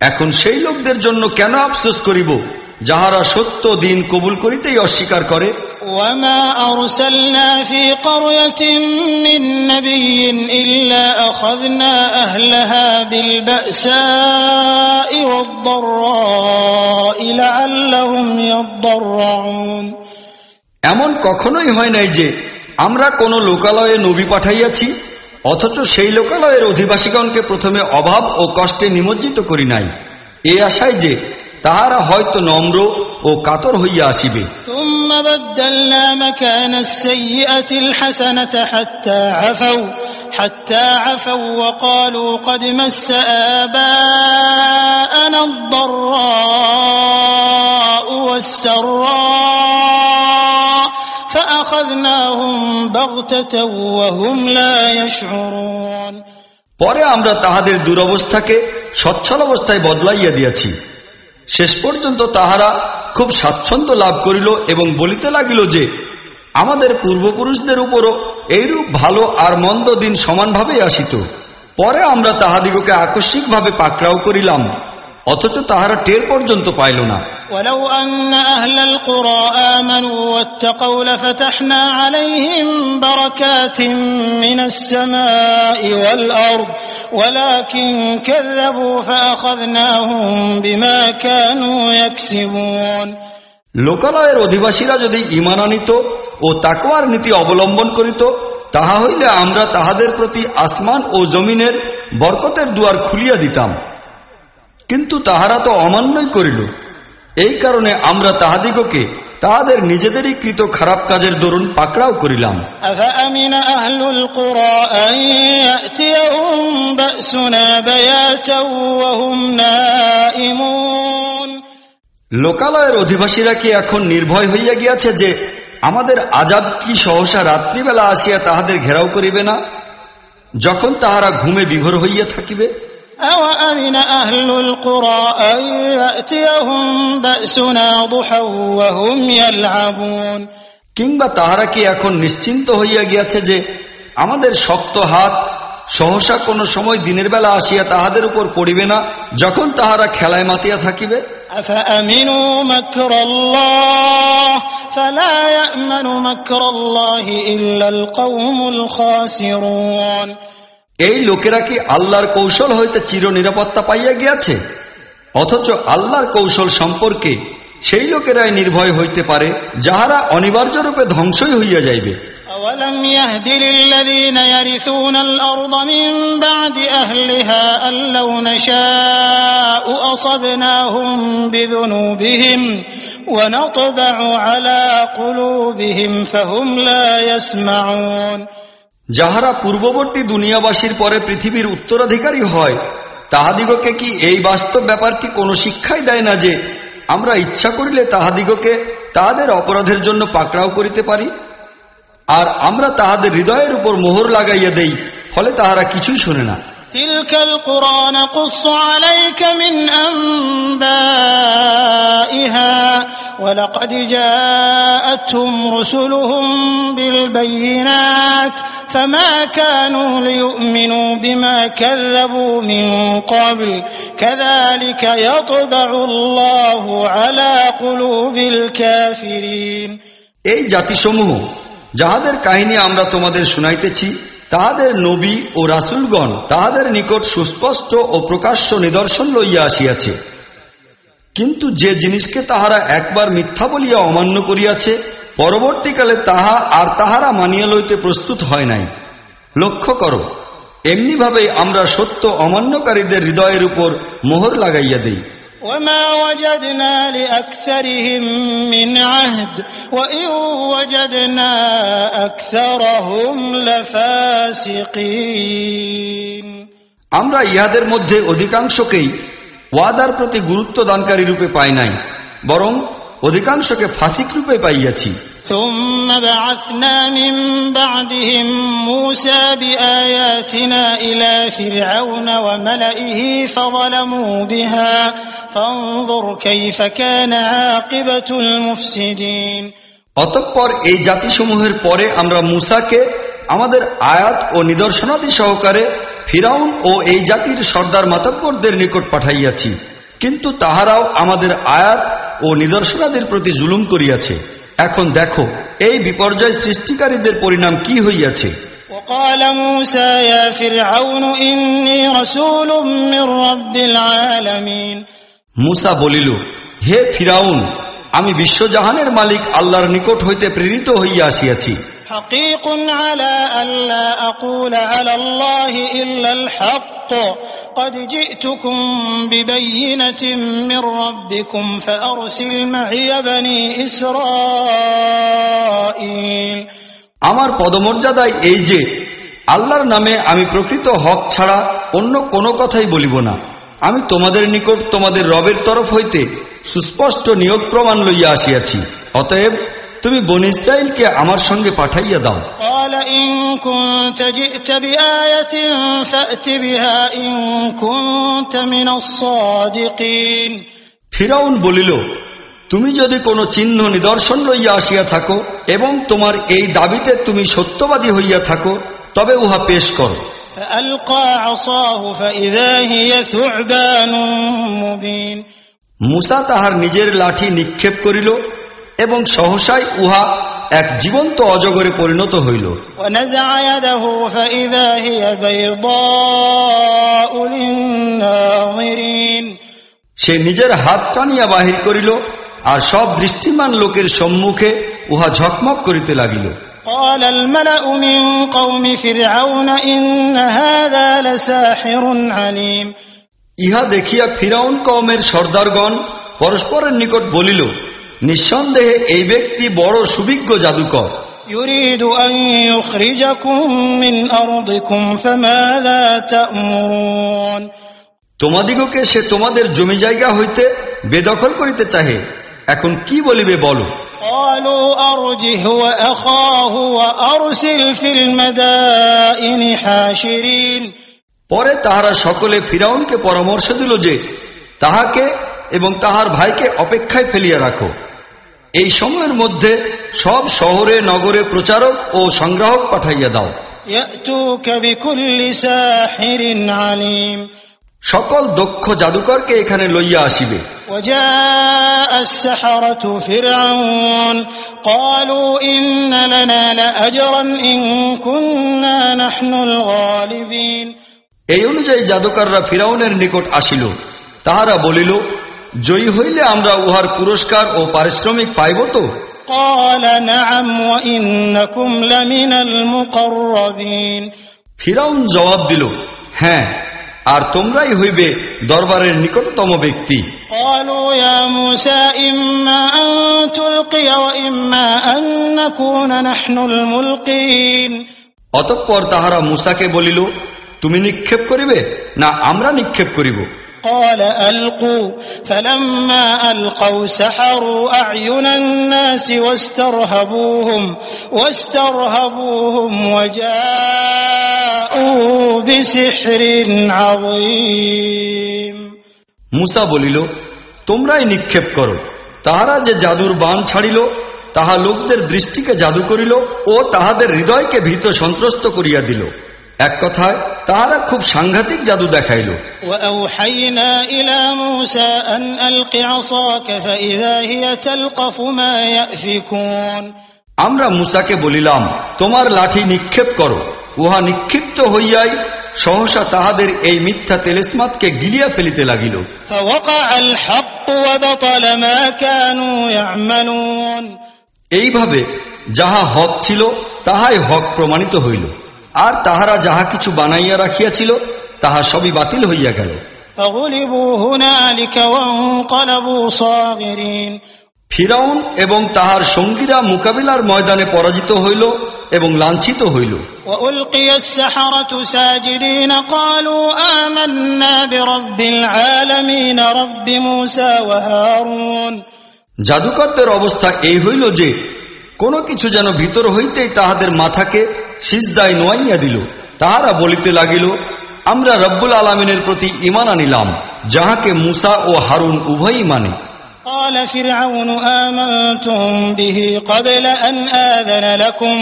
এখন সেই লোকদের জন্য কেন আফসোস করিব যাহারা সত্য দিন কবুল করিতেই অস্বীকার করে وما أرسلنا في قرية من نبي إلا أخذنا أهلها بالبأساء والضراء لعلهم يضرعون এমন কখনোই হয় নাই যে আমরা কোন লোকালয়ে নবী পাঠাইয়াছি অথচ সেই লোকালয়ের অধিবাসীগণকে প্রথমে অভাব ও কষ্টে নিমজ্জিত করি নাই এ আশায় যে তাহারা হয়তো নম্র ও কাতর হইয়া আসিবে ثم بدلنا مكان السيئة الحسنة حتى عفوا حتى عفوا وقالوا قد مس آباءنا الضراء والسراء পরে আমরা তাহাদের দুরবস্থাকে সচ্ছল অবস্থায় বদলাইয়া দিয়াছি। শেষ পর্যন্ত তাহারা খুব স্বাচ্ছন্দ্য লাভ করিল এবং বলিতে লাগিল যে, আমাদের পূর্বপুরুষদের উপরও এইরূপ ভালো আর মন্দ দিন সমানভাবে আসিত। পরে আমরা তাহাদিগকে আকস্মিকভাবে পাকড়াও করিলাম, অথচ তাহারা টের পর্যন্ত পাইল না। ولو أن أهل القرى آمنوا واتقوا لفتحنا عليهم بركات من السماء والأرض ولكن كذبوا فأخذناهم بما كانوا يكسبون লোকালয়ের অধিবাসীরা যদি ইমান আনিত ও তাকওয়ার নীতি অবলম্বন করিত তাহা হইলে আমরা তাহাদের প্রতি আসমান ও জমিনের বরকতের দুয়ার খুলিয়া দিতাম কিন্তু তাহারা তো অমান্যই করিল এই কারণে আমরা তাহাদিগকে তাহাদের নিজেদেরই কৃত খারাপ কাজের দরুন পাকড়াও করিলাম। লোকালয়ের অধিবাসীরা কি এখন নির্ভয় হইয়া গিয়াছে যে আমাদের আজাব কি সহসা রাত্রিবেলা আসিয়া তাহাদের ঘেরাও করিবে না? যখন তাহারা ঘুমে বিভোর হইয়া থাকিবে أوأمن أهل القرى أن يأتيهم بأسنا ضحى وهم يلعبون কিংবা তাহারা কি এখন নিশ্চিন্ত হইয়া গিয়াছে যে আমাদের শক্ত হাত সহসা কোনো সময় দিনের বেলা আসিয়া তাহাদের উপর পড়িবে না যখন তাহারা খেলায় মাতিয়া থাকিবে أفأمنوا مكر الله فلا يأمن مكر الله إلا القوم الخاسرون এই লোকেরা কি আল্লাহর কৌশল হইতে চির নিরাপত্তা পাইয়া গিয়াছে অথচ আল্লাহর কৌশল সম্পর্কে সেই লোকেরাই নির্ভয় হইতে পারে যাহারা অনিবার্য রূপে ধ্বংসই হইয়া যাইবে أولم يهد للذين يرثون الأرض من بعد أهلها أن لو نشاء أصبناهم بذنوبهم ونطبع على قلوبهم فهم لا يسمعون যাহারা পূর্ববর্তী দুনিয়াবাসীর পরে পৃথিবীর উত্তরাধিকারী হয়, তাহাদিগকে কি এই বাস্তব ব্যাপারটি কোনো শিক্ষাই দেয় না যে আমরা ইচ্ছা করিলে তাহাদিগকে তাহাদের অপরাধের জন্য পাকড়াও করিতে পারি? আর আমরা তাহাদের হৃদয়ের উপর মোহর লাগাইয়া দেই, ফলে তাহারা কিছুই শোনে না। تلك القرى نقص عليك من أنبائها ولقد جاءتهم رسلهم بالبينات فما كانوا ليؤمنوا بما كذبوا من قبل كذلك يطبع الله على قلوب الكافرين এই জাতিসমূহ যাহাদের কাহিনী আমরা তোমাদের শুনাইতেছি তাহাদের নবী ও রাসুলগণ তাহাদের নিকট সুস্পষ্ট ও প্রকাশ্য নিদর্শন লইয়া আসিয়াছে। কিন্তু যে জিনিসকে তাহারা একবার মিথ্যা বলিয়া অমান্য করিয়াছে, পরবর্তীকালে তাহা আর তাহারা মানিয়া লইতে প্রস্তুত হয় নাই। লক্ষ্য করো, এমনিভাবেই আমরা সত্য অমান্যকারীদের হৃদয়ের উপর মোহর লাগাইয়া দেই। وما وجدنا لأكثرهم من عهد وإن وجدنا أكثرهم لفاسقين আমরা ইহাদের মধ্যে অধিকাংশকেই ওয়াদার প্রতি গুরুত্ব দানকারী রূপে পাই নাই বরং অধিকাংশকে ফাসিক রূপে পাইয়াছি ثم بعثنا من بعدهم موسى بآياتنا إلى فرعون وملئه فظلموا بها فانظر كيف كان عاقبة المفسدين অতঃপর এই জাতিসমূহের পরে আমরা মুসাকে আমাদের আয়াত ও নিদর্শনাদি সহকারে ফিরাউন ও এই জাতির সর্দার মাতব্বরদের নিকট পাঠাইয়াছি কিন্তু তাহারাও আমাদের আয়াত ও নিদর্শনাদের প্রতি জুলুম করিয়াছে এখন দেখো এই বিপর্যয় সৃষ্টিকারীদের পরিণাম কি হইয়াছে وقال موسى يا فرعون إني رسول من رب العالمين মুসা বলিল হে ফিরাউন আমি বিশ্বজাহানের মালিক আল্লাহর নিকট হইতে প্রেরিত হইয়া আসিয়াছি حقيق على ألا أقول على الله إلا الحق قد جئتكم ببينة من ربكم فأرسل معي بني إسرائيل আমার পদমর্যাদায় এই যে আল্লাহর নামে আমি প্রকৃত হক ছাড়া অন্য কোনো কথাই বলিব না আমি তোমাদের নিকট তোমাদের রবের তরফ হইতে সুস্পষ্ট নিয়োগ প্রমাণ লইয়া আসিয়াছি অতএব তুমি বন ইসরায়েলকে আমার সঙ্গে পাঠাইয়া দাও। ফিরাউন বলিল তুমি যদি কোনো চিহ্ন নিদর্শন লইয়া আসিয়া থাকো এবং তোমার এই দাবিতে তুমি সত্যবাদী হইয়া থাকো তবে উহা পেশ করো। মুসা তাহার নিজের লাঠি নিক্ষেপ করিল এবং সহসাই উহা এক জীবন্ত অজগরে পরিণত হইল ونزع يده فإذا هي بيضاء للناظرين সে নিজের হাত টানিয়া বাহির করিল আর সব দৃষ্টিমান লোকের সম্মুখে উহা ঝকমক করিতে লাগিল قال الملأ من قوم فرعون إن هذا لساحر عليم ইহা দেখিয়া ফিরাউন কওমের সর্দারগণ পরস্পরের নিকট বলিল নিঃসন্দেহে এই ব্যক্তি বড় সুবিজ্ঞ জাদুকর। তোমাদিগকে সে তোমাদের জমি জায়গা হইতে বেদখল করিতে চাহে। এখন কি বলিবে বলো? পরে তাহারা সকলে ফিরাউনকে পরামর্শ দিল যে তাহাকে এবং তাহার ভাইকে অপেক্ষায় ফেলিয়া রাখো। এই সময়ের মধ্যে সব শহরে নগরে প্রচারক ও সংগ্রাহক পাঠাইয়া দাও। সকল দক্ষ জাদুকরকে এখানে লইয়া আসিবে। এই অনুযায়ী জাদুকররা ফিরাউনের নিকট আসিল। তাহারা বলিল জয়ী হইলে আমরা উহার পুরস্কার ও পারিশ্রমিক পাইব তো? ফিরাউন জবাব দিল হ্যাঁ আর তোমরাই হইবে দরবারের নিকটতম ব্যক্তি। অতঃপর তাহারা মুসাকে বলিল তুমি নিক্ষেপ করিবে না আমরা নিক্ষেপ করিব? قال ألقوا فلما ألقوا سحروا أعين الناس واسترهبوهم واسترهبوهم وجاءوا بسحر عظيم মুসা বলিল তোমরাই নিক্ষেপ করো তাহারা যে জাদুর বান ছাড়িল তাহা লোকদের দৃষ্টিকে জাদু করিল ও তাহাদের হৃদয়কে ভীত সন্ত্রস্ত করিয়া দিল এক কথায় তারা খুব সাংঘাতিক জাদু দেখাইল। আমরা মুসাকে বলিলাম তোমার লাঠি নিক্ষেপ করো। উহা নিক্ষিপ্ত হইয়াই সহসা তাহাদের এই মিথ্যা তেলেসমাতকে গিলিয়া ফেলিতে লাগিল। এইভাবে যাহা হক ছিল তাহাই হক প্রমাণিত হইল। আর তাহারা যাহা কিছু বানাইয়া রাখিয়াছিল তাহা সবই বাতিল হইয়া গেল। ফিরাউন এবং তাহার সঙ্গীরা মোকাবিলার ময়দানে পরাজিত হইল এবং লাঞ্ছিত হইল। জাদুকরদের অবস্থা এই হইল যে কোনো কিছু যেন ভিতর হইতেই তাহাদের মাথাকে সিজদায় নোয়াইয়া দিল তাহারা বলিতে লাগিল আমরা রব্বুল আলমিনের প্রতি ইমান আনিলাম যাহাকে মুসা ও হারুন উভয়ই মানে قال فرعون آمنتم به قبل أن آذن لكم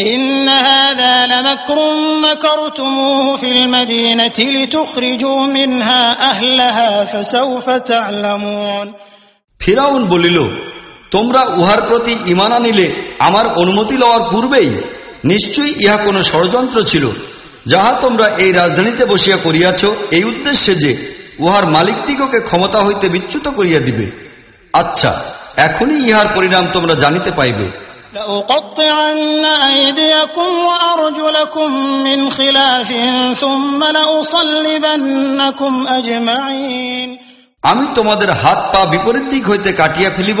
إن هذا لمكر مكرتموه في المدينة لتخرجوا منها أهلها فسوف تعلمون ফিরাউন বলিল তোমরা উহার প্রতি ইমান আনিলে আমার অনুমতি লওয়ার পূর্বেই নিশ্চয়ই ইহা কোনো ষড়যন্ত্র ছিল যাহা তোমরা এই রাজধানীতে বসিয়া করিয়াছ এই উদ্দেশ্যে যে উহার মালিকদিগকে ক্ষমতা হইতে বিচ্যুত করিয়া দিবে আচ্ছা এখনই ইহার পরিণাম তোমরা জানিতে পাইবে لأقطعن أيديكم وأرجلكم من خلاف ثم لأصلبنكم أجمعين আমি তোমাদের হাত পা বিপরীত দিক হইতে কাটিয়া ফেলিব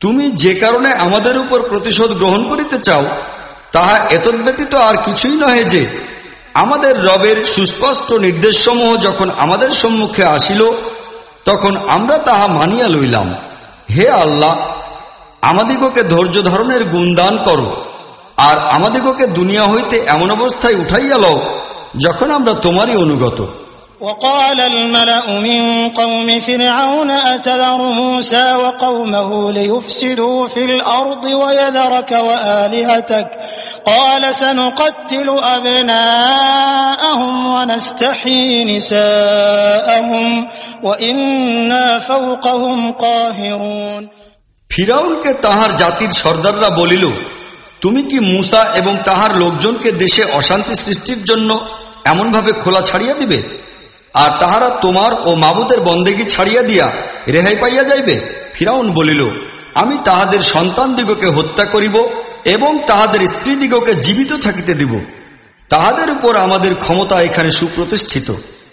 তুমি যে কারণে আমাদের উপর প্রতিশোধ গ্রহণ করিতে চাও, তাহা এতদ্ব্যতীত আর কিছুই নহে যে, আমাদের রবের সুস্পষ্ট নির্দেশসমূহ যখন আমাদের সম্মুখে আসিল, তখন আমরা তাহা মানিয়া লইলাম। হে আল্লাহ, আমাদিগকে ধৈর্য ধারণের গুণদান করো, আর আমাদিগকে দুনিয়া হইতে এমন অবস্থায় উঠাইয়া লও, যখন আমরা তোমারই অনুগত। وقال الملأ من قوم فرعون أتذر موسى وقومه ليفسدوا في الأرض ويذرك وآلهتك قال سنقتل أبناءهم ونستحيي نساءهم وإنا فوقهم قاهرون ফিরাউনকে তাহার জাতির সর্দাররা বলিল তুমি কি মুসা এবং তাহার লোকজনকে দেশে অশান্তি সৃষ্টির জন্য এমনভাবে খোলা ছাড়িয়া দিবে আর তাহারা তোমার ও মাবুদের বন্দেগি ছাড়িয়া দিয়া রেহাই পাইয়া যাইবে? ফিরাউন বলিল, আমি তাহাদের সন্তান দিগকে হত্যা করিব এবং তাহাদের স্ত্রী দিগকে জীবিত থাকিতে দিব। তাহাদের উপর আমাদের ক্ষমতা এখানে সুপ্রতিষ্ঠিত।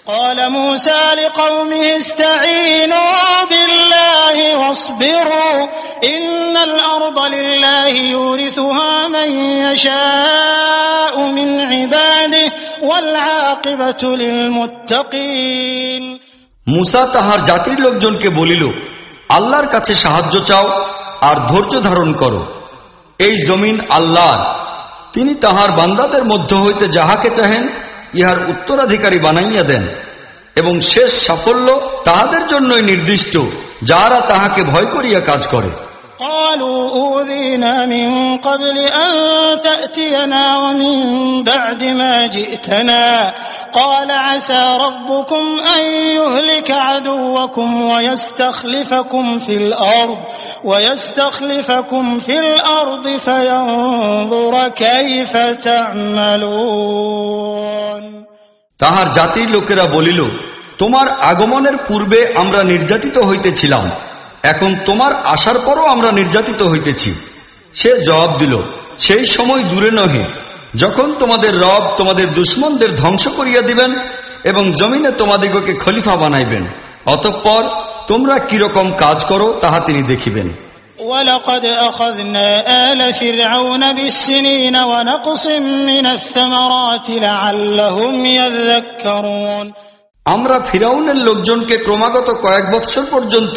قال موسى لقومه استعينوا بالله واصبروا إن الأرض لله يورثها من يشاء من عباده والعاقبة للمتقين মুসা তাহার জাতির লোকজনকে বলিল আল্লাহর কাছে সাহায্য চাও আর ধৈর্য ধারণ করো এই জমিন আল্লাহর তিনি তাহার বান্দাদের মধ্য হইতে যাহাকে চাহেন ইহার উত্তরাধিকারী বানাইয়া দেন, এবং শেষ সাফল্য তাহাদের জন্যই নির্দিষ্ট যাহারা তাহাকে ভয় করিয়া কাজ করে। قالوا أوذينا من قبل أن تأتينا ومن بعد ما جئتنا قال عسى ربكم أن يهلك عدوكم ويستخلفكم في الأرض ويستخلفكم في الأرض فينظر كيف تعملون তাহার জাতির লোকেরা বলিল তোমার আগমনের পূর্বে আমরা নির্যাতিত হইতেছিলাম এখন তোমার আসার পরও আমরা নির্যাতিত হইতেছি সে জবাব দিল সেই সময় দূরে নহে যখন তোমাদের রব তোমাদের দুশ্মনদের ধ্বংস করিয়া দিবেন এবং জমিনে তোমাদিগকে খলিফা বানাইবেন অতঃপর তোমরা কিরকম কাজ করো তাহা তিনি দেখিবেন ولقد أخذنا آل فرعون بالسنين ونقص من الثمرات لعلهم يذكرون আমরা ফিরাউনের লোকজনকে ক্রমাগত কয়েক বৎসর পর্যন্ত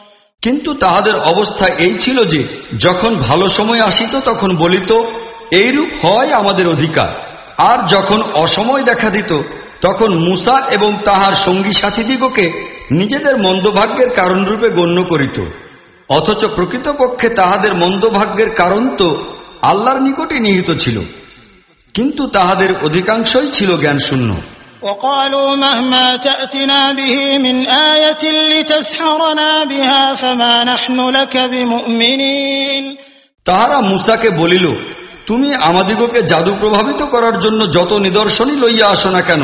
কিন্তু তাহাদের অবস্থা এই ছিল যে, যখন ভালো সময় আসিত তখন বলিত, এইরূপ হয় আমাদের অধিকার। আর যখন অসময় দেখা দিত, তখন মুসা এবং তাহার সঙ্গী সাথীদিগকে নিজেদের মন্দভাগ্যের কারণরূপে গণ্য করিত। অথচ প্রকৃতপক্ষে তাহাদের মন্দভাগ্যের কারণ তো আল্লাহর নিকটে নিহিত ছিল। কিন্তু তাহাদের অধিকাংশই ছিল জ্ঞানশূন্য। وقالوا مهما تأتنا به من آية لتسحرنا بها فما نحن لك بمؤمنين তাহারা মুসাকে বলিল তুমি আমাদিগকে জাদু প্রভাবিত করার জন্য যত নিদর্শনই লইয়া আসো না কেন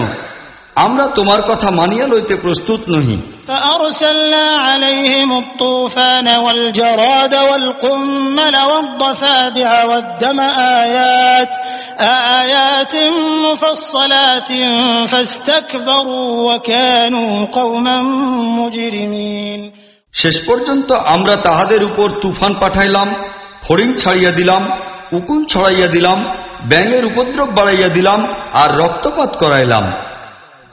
আমরা তোমার কথা মানিয়া লইতে প্রস্তুত নহি فأرسلنا عليهم الطوفان والجراد والقمل والضفادع والدم آيات آيات مفصلات فاستكبروا وكانوا قوما مجرمين শেষ পর্যন্ত আমরা তাহাদের উপর তুফান পাঠাইলাম ফড়িং ছাড়িয়া দিলাম উকুন ছড়াইয়া দিলাম ব্যাঙের উপদ্রব বাড়াইয়া দিলাম আর রক্তপাত করাইলাম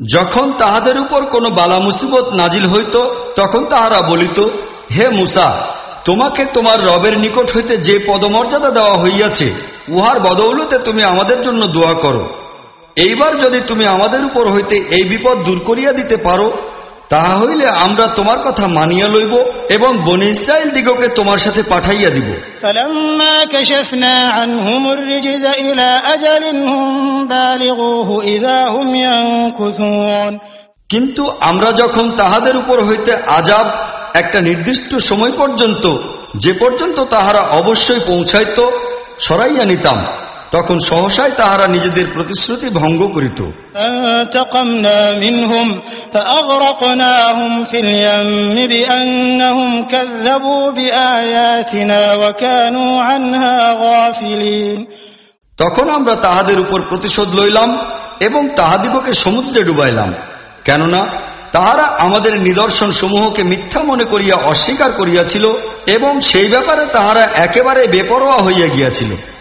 যখন তাহাদের উপর কোনো বালা মুসিবত নাজিল হইত, তখন তাহারা বলিত, হে মুসা, তোমাকে তোমার রবের নিকট হইতে যে পদমর্যাদা দেওয়া হইয়াছে, উহার বদৌলতে তুমি আমাদের জন্য দোয়া করো। এইবার যদি তুমি আমাদের উপর হইতে এই বিপদ দূর করিয়া দিতে পারো তাহা হইলে আমরা তোমার কথা মানিয়া লইব এবং বনে ইসরায়েল দিগকে তোমার সাথে পাঠাইয়া দিব। কিন্তু আমরা যখন তাহাদের উপর হইতে আজাব একটা নির্দিষ্ট সময় পর্যন্ত যে পর্যন্ত তাহারা অবশ্যই পৌঁছাইত সরাইয়া নিতাম। তখন সহসায় তাহারা নিজেদের প্রতিশ্রুতি ভঙ্গ করিত। তখন আমরা তাহাদের উপর প্রতিশোধ লইলাম এবং তাহাদিগকে সমুদ্রে ডুবাইলাম। কেননা তাহারা আমাদের নিদর্শন সমূহকে মিথ্যা মনে করিয়া অস্বীকার করিয়াছিল এবং সেই ব্যাপারে তাহারা একেবারে বেপরোয়া হইয়া গিয়াছিল।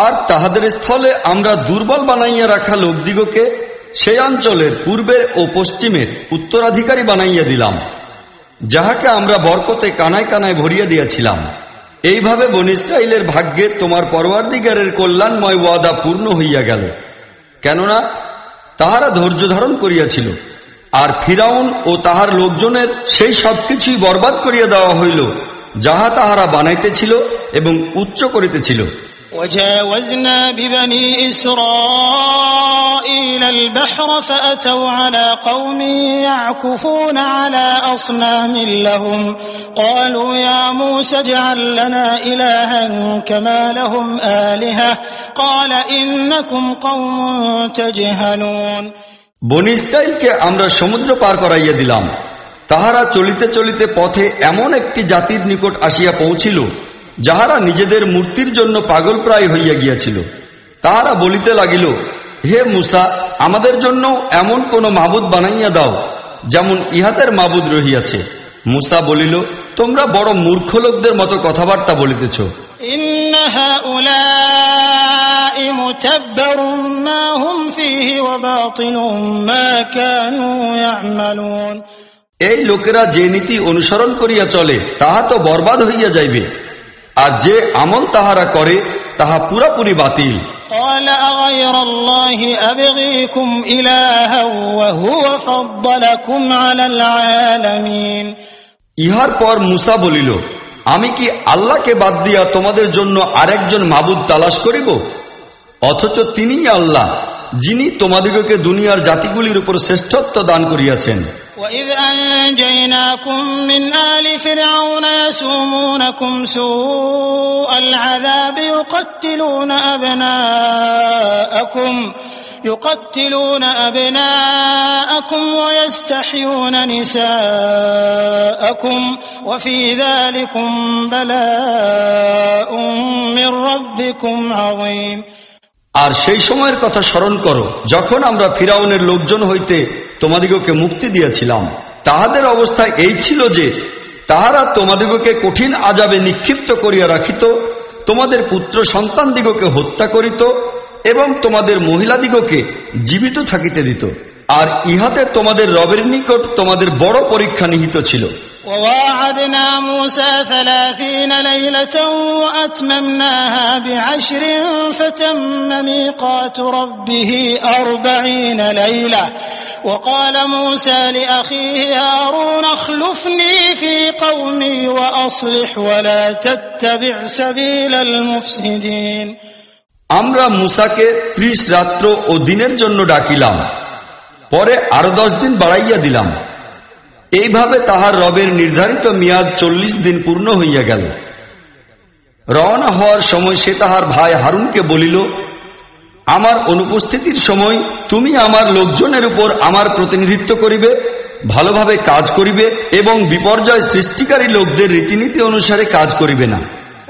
আর তাহাদের স্থলে আমরা দুর্বল বানাইয়া রাখা লোকদিগকে সেই অঞ্চলের পূর্বের ও পশ্চিমের উত্তরাধিকারী বানাইয়া দিলাম, যাহাকে আমরা বরকতে কানায় কানায় ভরিয়া দিয়াছিলাম। এইভাবে বন ইসরায়েলের ভাগ্যে তোমার পরওয়ারদিগারের কল্যাণময় ওয়াদা পূর্ণ হইয়া গেল। কেননা তাহারা ধৈর্য ধারণ করিয়াছিল, আর ফিরাউন ও তাহার লোকজনের সেই সবকিছুই বরবাদ করিয়া দেওয়া হইল, যাহা তাহারা বানাইতেছিল এবং উচ্চ করিতেছিল। وجاوزنا ببني إسرائيل البحر فأتوا على قوم يعكفون على أصنام لهم قالوا يا موسى اجعل لنا إلها كما لهم آلهة قال إنكم قوم تجهلون বন ইসরায়েলকে আমরা সমুদ্র পার করাইয়া দিলাম তাহারা চলিতে চলিতে পথে এমন একটি জাতির নিকট আসিয়া পৌঁছিল যাহারা নিজেদের মূর্তির জন্য পাগল প্রায় হইয়া গিয়াছিল তাহারা বলিতে লাগিল হে মুসা আমাদের জন্য এমন কোন মাবুদ বানাইয়া দাও যেমন ইহাদের মাবুদ রহিয়াছে। মুসা বলিল তোমরা বড় মূর্খ লোকদের মতো কথাবার্তা বলিতেছ। এই লোকেরা যে নীতি অনুসরণ করিয়া চলে তাহা তো বরবাদ হইয়া যাইবে। আর যে আমল তাহারা করে তাহা পুরাপুরি বাতিল। ইহার পর মুসা বলিল আমি কি আল্লাহকে বাদ দিয়া তোমাদের জন্য আরেকজন মাবুদ তালাশ করিব? অথচ তিনিই আল্লাহ। যিনি তোমাদিগকে দুনিয়ার জাতিগুলির উপর শ্রেষ্ঠত্ব দান করিয়াছেন وإذ أنجيناكم من آل فرعون يسومونكم سوء العذاب يقتلون أبناءكم يقتلون أبناءكم ويستحيون نساءكم وفي ذلكم بلاء من ربكم عظيم আর সেই সময়ের কথা স্মরণ করো, যখন আমরা ফিরাউনের লোকজন হইতে তোমাদিগকে মুক্তি দিয়েছিলাম, তাহাদের অবস্থা এই ছিল যে, তাহারা তোমাদিগকে কঠিন আজাবে নিক্ষিপ্ত করিয়া রাখিত, তোমাদের পুত্র সন্তানদিগকে হত্যা করিত এবং তোমাদের মহিলাদিগকে জীবিত থাকিতে দিত। আর ইহাতে তোমাদের রবের নিকট তোমাদের বড় পরীক্ষা নিহিত ছিল। وواعدنا موسى ثلاثين ليلة وأتممناها بعشر فتم ميقات ربه أربعين ليلة وقال موسى لأخيه هارون اخلفني في قومي وأصلح ولا تتبع سبيل المفسدين আমরা মুসাকে ত্রিশ রাত্র ও দিনের জন্য ডাকিলাম পরে আরো দশ দিন বাড়াইয়া দিলাম এইভাবে তাহার রবের নির্ধারিত মেয়াদ চল্লিশ দিন পূর্ণ হইয়া গেল। রওনা হওয়ার সময় সে তাহার ভাই হারুনকে বলিল, আমার অনুপস্থিতির সময় তুমি আমার লোকজনের উপর আমার প্রতিনিধিত্ব করিবে, ভালোভাবে কাজ করিবে এবং বিপর্যয় সৃষ্টিকারী লোকদের রীতিনীতি অনুসারে কাজ করিবে না।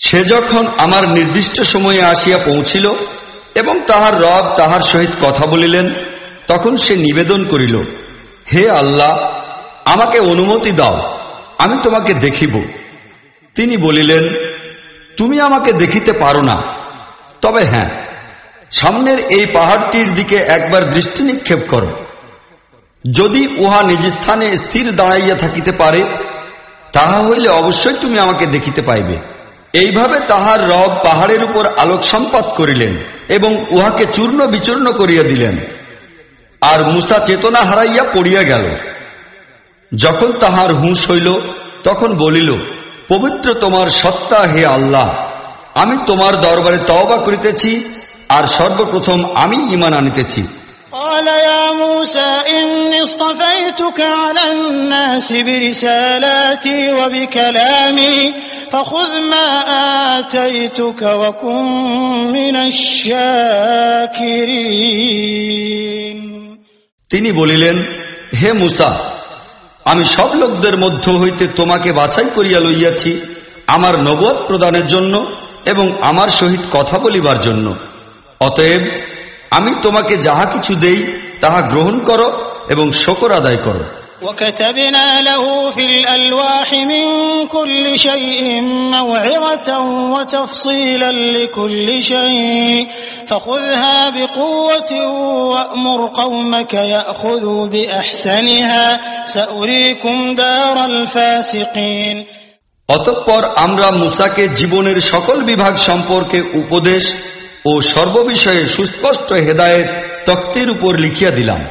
সে যখন আমার নির্দিষ্ট সময়ে আসিয়া পৌঁছিল এবং তাহার রব তাহার সহিত কথা বলিলেন, তখন সে নিবেদন করিল, হে আল্লাহ, আমাকে অনুমতি দাও, আমি তোমাকে দেখিব। তিনি বলিলেন, তুমি আমাকে দেখিতে পারো না। তবে হ্যাঁ সামনের এই পাহাড়টির দিকে একবার দৃষ্টি নিক্ষেপ করো। যদি উহা নিজ স্থানে স্থির দাঁড়াইয়া থাকিতে পারে, তাহা হইলে অবশ্যই তুমি আমাকে দেখিতে পাইবে। এইভাবে তাহার রব পাহাড়ের উপর আলোক সম্পাত করিলেন এবং উহাকে চূর্ণ বিচূর্ণ করিয়া দিলেন আর মুসা চেতনা হারাইয়া পড়িয়া গেল যখন তাহার হুঁশ হইল তখন বলিল পবিত্র তোমার সত্তা হে আল্লাহ আমি তোমার দরবারে তওবা করিতেছি আর সর্বপ্রথম আমি ইমান আনিতেছি قال يا موسى إني اصطفيتك على الناس برسالاتي وبكلامي فخذ ما آتيتك وكن من الشاكرين তিনি বলিলেন হে মুসা আমি সব লোকদের মধ্য হইতে তোমাকে বাছাই করিয়া লইয়াছি আমার নবদ প্রদানের জন্য এবং আমার সহিত কথা বলিবার জন্য অতএব আমি তোমাকে যাহা কিছু দেই তাহা গ্রহণ করো এবং শকর আদায় করো وكتبنا له في الألواح من كل شيء موعظة وتفصيلا لكل شيء فخذها بقوة وأمر قومك يأخذوا بأحسنها سأريكم دار الفاسقين অতঃপর আমরা মুসাকে জীবনের সকল বিভাগ সম্পর্কে উপদেশ ও সর্ববিষয়ে সুস্পষ্ট হেদায়েত তক্তের উপর লিখিয়া দিলাম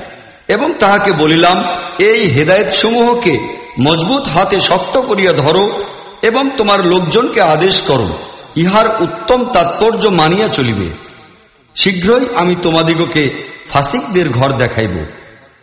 এবং তাহাকে বলিলাম এই হেদায়ত সমূহকে মজবুত হাতে শক্ত করিয়া ধরো এবং তোমার লোকজনকে আদেশ করো, ইহার উত্তম তাৎপর্য মানিয়া চলিবে। শীঘ্রই আমি তোমাদিগকে ফাসিকদের ঘর দেখাইব।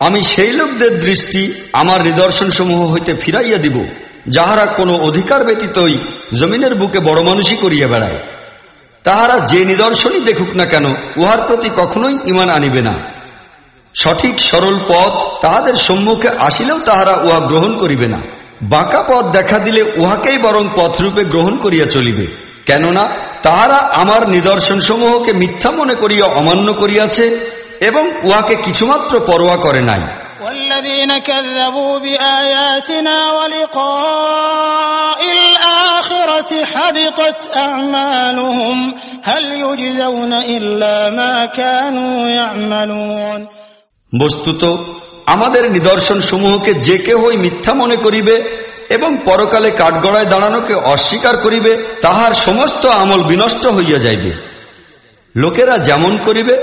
আমি সেই লোকদের দৃষ্টি আমার নিদর্শন সমূহ হইতে ফিরাইয়া দিব, যাহারা কোনো অধিকার ব্যতীতই জমিনের বুকে বড় মানুষই করিয়া বেড়ায়। তাহারা যে নিদর্শনই দেখুক না কেন, উহার প্রতি কখনোই ইমান আনিবে না। সঠিক সরল পথ তাহাদের সম্মুখে আসিলেও তাহারা উহা গ্রহণ করিবে না। বাঁকা পথ দেখা দিলে উহাকেই বরং পথরূপে গ্রহণ করিয়া চলিবে। কেননা তাহারা আমার নিদর্শন সমূহকে মিথ্যা মনে করিয়া অমান্য করিয়াছে এবং উহাকে কিছুমাত্র পরোয়া করে নাই। বস্তুত আমাদের নিদর্শন সমূহকে যে কেহই মিথ্যা মনে করিবে এবং পরকালে কাঠগড়ায় দাঁড়ানোকে অস্বীকার করিবে তাহার সমস্ত আমল বিনষ্ট হইয়া যাইবে। লোকেরা যেমন করিবে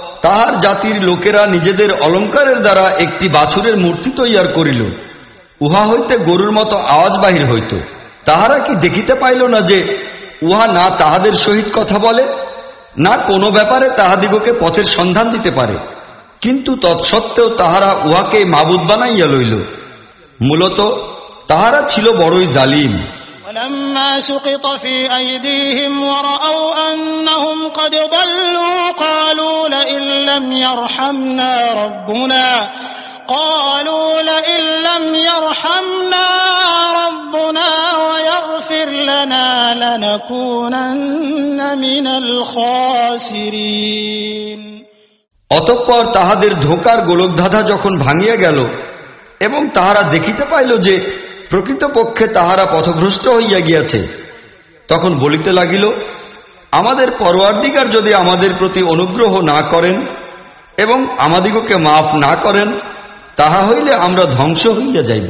তাহার জাতির লোকেরা নিজেদের অলঙ্কারের দ্বারা একটি বাছুরের মূর্তি তৈয়ার করিল। উহা হইতে গরুর মতো আওয়াজ বাহির হইত। তাহারা কি দেখিতে পাইল না যে উহা না তাহাদের সহিত কথা বলে, না কোনো ব্যাপারে তাহাদিগকে পথের সন্ধান দিতে পারে। কিন্তু তৎসত্ত্বেও তাহারা উহাকে মাবুদ বানাইয়া লইল। মূলত তাহারা ছিল বড়ই জালিম। ولما سقط في أيديهم ورأوا أنهم قد ضلوا قالوا لئن لم يرحمنا ربنا قالوا لئن لم يرحمنا ربنا ويغفر لنا لنكونن من الخاسرين অতঃপর তাহাদের ধোকার গোলকধাঁধা যখন ভাঙিয়া গেল এবং তাহারা দেখিতে পাইল যে প্রকৃতপক্ষে তাহারা পথভ্রষ্ট হইয়া গিয়াছে। তখন বলিতে লাগিল, আমাদের পরওয়ার্দিকার যদি আমাদের প্রতি অনুগ্রহ না করেন এবং আমাদিগকে মাফ না করেন, তাহা হইলে আমরা ধ্বংস হইয়া যাইব।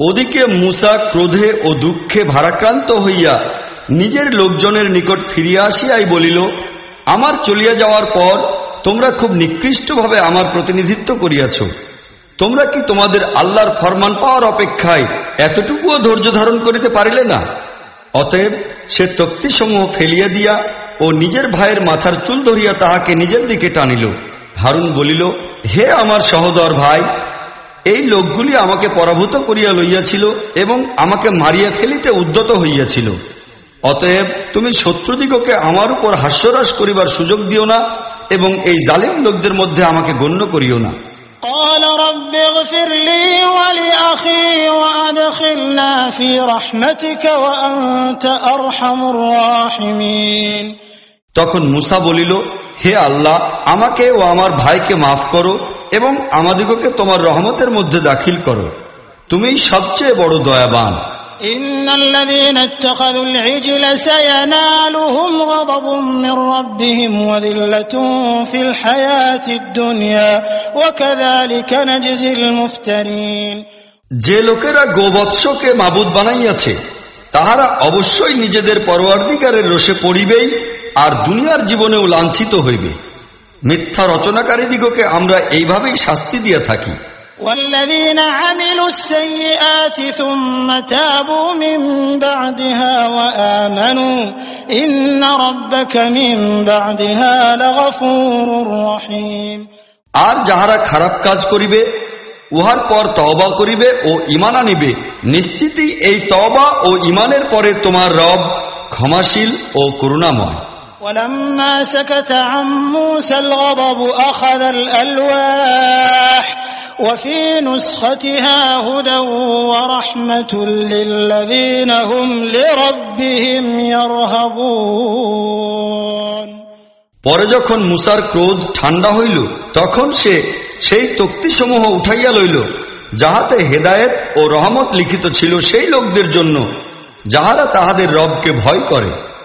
ওদিকে মুসা ক্রোধে ও দুঃখে ভারাক্রান্ত হইয়া নিজের লোকজনের নিকট ফিরিয়া আসিয়াই বলিল, আমার চলিয়া যাওয়ার পর তোমরা খুব নিকৃষ্টভাবে আমার প্রতিনিধিত্ব করিয়াছ। তোমরা কি তোমাদের আল্লাহর ফরমান পাওয়ার অপেক্ষায় এতটুকুও ধৈর্য ধারণ করিতে পারিলে না? অতএব সে তক্তিসমূহ ফেলিয়া দিয়া ও নিজের ভাইয়ের মাথার চুল ধরিয়া তাহাকে নিজের দিকে টানিল। হারুন বলিল, হে আমার সহদর ভাই, এই লোকগুলি আমাকে পরাভূত করিয়া লইয়াছিল এবং আমাকে মারিয়া ফেলিতে উদ্যত হইয়াছিল। অতএব তুমি শত্রুদিগকে আমার উপর হাস্যরাস করিবার সুযোগ দিও না এবং এই জালিম লোকদের মধ্যে আমাকে গণ্য করিও না। রহমতিকা তখন মুসা বলিল হে আল্লাহ আমাকে ও আমার ভাইকে মাফ করো এবং আমাদিগকে তোমার রহমতের মধ্যে দাখিল করো। তুমি সবচেয়ে বড় দয়াবান। যে লোকেরা গোবৎসকে মাবুদ বানাইয়াছে তাহারা অবশ্যই নিজেদের পরওয়ার্দিকারের রোষে পড়িবেই আর দুনিয়ার জীবনেও লাঞ্ছিত হইবে মিথ্যা রচনাকারীদিগকে আমরা এইভাবেই শাস্তি দিয়া থাকি والذين عملوا السيئات ثم تابوا من بعدها وآمنوا إن ربك من بعدها لغفور رحيم আর যাহারা খারাপ কাজ করিবে উহার পর তওবা করিবে ও ইমান আনিবে নিশ্চিতই এই তওবা ও ইমানের পরে তোমার রব ক্ষমাশীল ও করুণাময় ولما سكت عن موسى الغضب أخذ الألواح وفي نسختها هدى ورحمة للذين هم لربهم يرهبون পরে যখন মুসার ক্রোধ ঠান্ডা হইল তখন সে সেই তক্তিসমূহ উঠাইয়া লইল যাহাতে হেদায়েত ও রহমত লিখিত ছিল সেই লোকদের জন্য যাহারা তাহাদের রবকে ভয় করে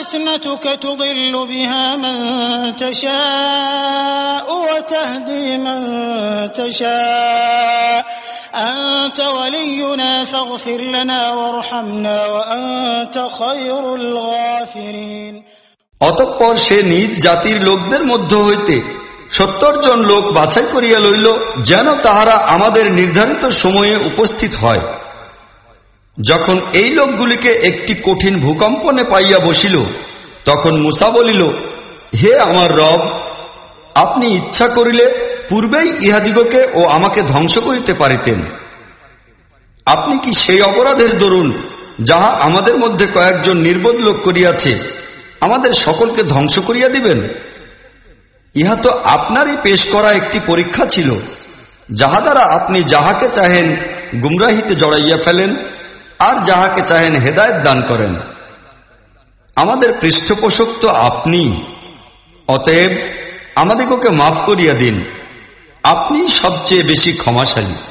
فتنتك تضل بها من تشاء وتهدي من تشاء أنت ولينا فاغفر لنا وارحمنا وأنت خير الغافرين অতঃপর সে নিজ জাতির লোকদের মধ্য হইতে সত্তর জন লোক বাছাই করিয়া লইল যেন তাহারা আমাদের নির্ধারিত সময়ে উপস্থিত হয় যখন এই লোকগুলিকে একটি কঠিন ভূকম্পনে পাইয়া বসিল, তখন মুসা বলিল, হে আমার রব, আপনি ইচ্ছা করিলে পূর্বেই ইহাদিগকে ও আমাকে ধ্বংস করিতে পারিতেন। আপনি কি সেই অপরাধের দরুন, যাহা আমাদের মধ্যে কয়েকজন নির্বোধ লোক করিয়াছে, আমাদের সকলকে ধ্বংস করিয়া দিবেন? ইহা তো আপনারই পেশ করা একটি পরীক্ষা ছিল, যাহা দ্বারা আপনি যাহাকে চাহেন, গুমরাহিতে জড়াইয়া ফেলেন আর যাহাকে চাহেন হেদায়ত দান করেন। আমাদের পৃষ্ঠপোষক তো আপনি। অতএব আমাদিগকে মাফ করিয়া দিন। আপনি সবচেয়ে বেশি ক্ষমাশালী।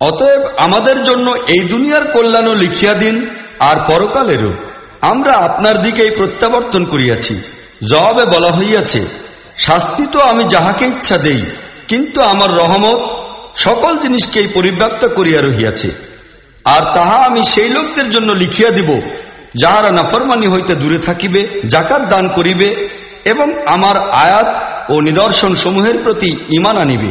অতএব আমাদের জন্য এই দুনিয়ার কল্যাণও লিখিয়া দিন, আর পরকালেরও। আমরা আপনার দিকেই প্রত্যাবর্তন করিয়াছি। জবাবে বলা হইয়াছে, শাস্তি তো আমি যাহাকে ইচ্ছা দেই, কিন্তু আমার রহমত সকল জিনিসকেই পরিব্যাপ্ত করিয়া রহিয়াছে। আর তাহা আমি সেই লোকদের জন্য লিখিয়া দিব, যাহারা নাফরমানি হইতে দূরে থাকিবে জাকাত দান করিবে, এবং আমার আয়াত ও নিদর্শন সমূহের প্রতি ইমান আনিবে।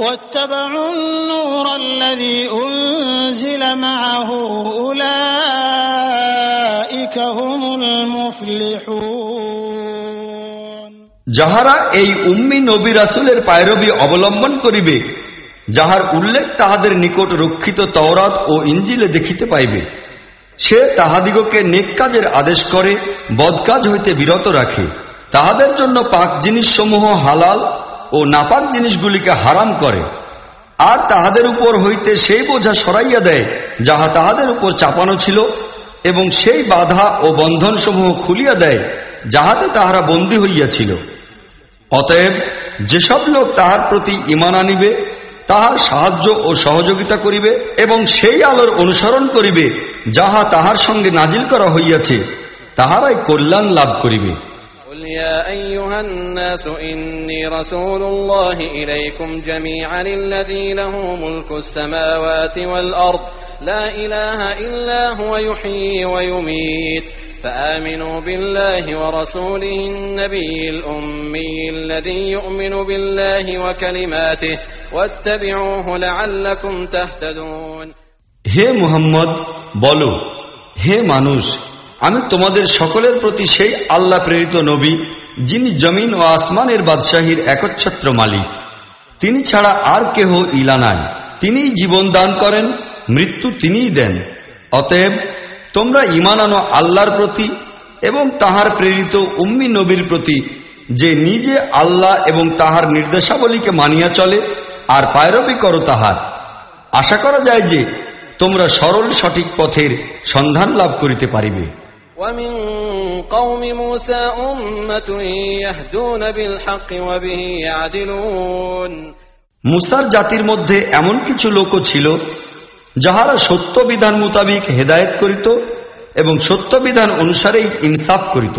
واتبعوا النور الذي أنزل معه أولئك هم المفلحون যাহারা এই উম্মি নবী রাসুলের পায়রবি অবলম্বন করিবে যাহার উল্লেখ তাহাদের নিকট রক্ষিত তওরাত ও ইঞ্জিলে দেখিতে পাইবে সে তাহাদিগকে নেক কাজের আদেশ করে বদকাজ হইতে বিরত রাখে তাহাদের জন্য পাক জিনিসসমূহ হালাল ও নাপাক জিনিসগুলিকে হারাম করে। আর তাহাদের উপর হইতে সেই বোঝা সরাইয়া দেয়, যাহা তাহাদের উপর চাপানো ছিল, এবং সেই বাধা ও বন্ধনসমূহ খুলিয়া দেয়, যাহাতে তাহারা বন্দী হইয়াছিল। অতএব যেসব লোক তাহার প্রতি ইমান আনিবে, তাহার সাহায্য ও সহযোগিতা করিবে, এবং সেই আলোর অনুসরণ করিবে, যাহা তাহার সঙ্গে নাজিল করা হইয়াছে, তাহারাই কল্যাণ লাভ করিবে। يا أيها الناس إني رسول الله إليكم جميعا الذي له ملك السماوات والأرض لا إله إلا هو يحيي ويميت فآمنوا بالله ورسوله النبي الأمي الذي يؤمن بالله وكلماته واتبعوه لعلكم تهتدون হে মুহাম্মদ বলো হে মানুষ আমি তোমাদের সকলের প্রতি সেই আল্লাহ প্রেরিত নবী, যিনি জমিন ও আসমানের বাদশাহীর একচ্ছত্র মালিক। তিনি ছাড়া আর কেহ ইলা নাই। তিনিই জীবন দান করেন, মৃত্যু তিনিই দেন। অতএব তোমরা ইমান আনো আল্লাহর প্রতি এবং তাহার প্রেরিত উম্মি নবীর প্রতি, যে নিজে আল্লাহ এবং তাহার নির্দেশাবলীকে মানিয়া চলে আর পায়রবি করো তাহার। আশা করা যায় যে তোমরা সরল সঠিক পথের সন্ধান লাভ করিতে পারিবে। ومن قوم موسى أمة يهدون بالحق وبه يعدلون মুসার জাতির মধ্যে এমন কিছু লোকও ছিল যাহারা সত্য বিধান মোতাবিক হেদায়েত করিত এবং সত্য বিধান অনুসারেই ইনসাফ করিত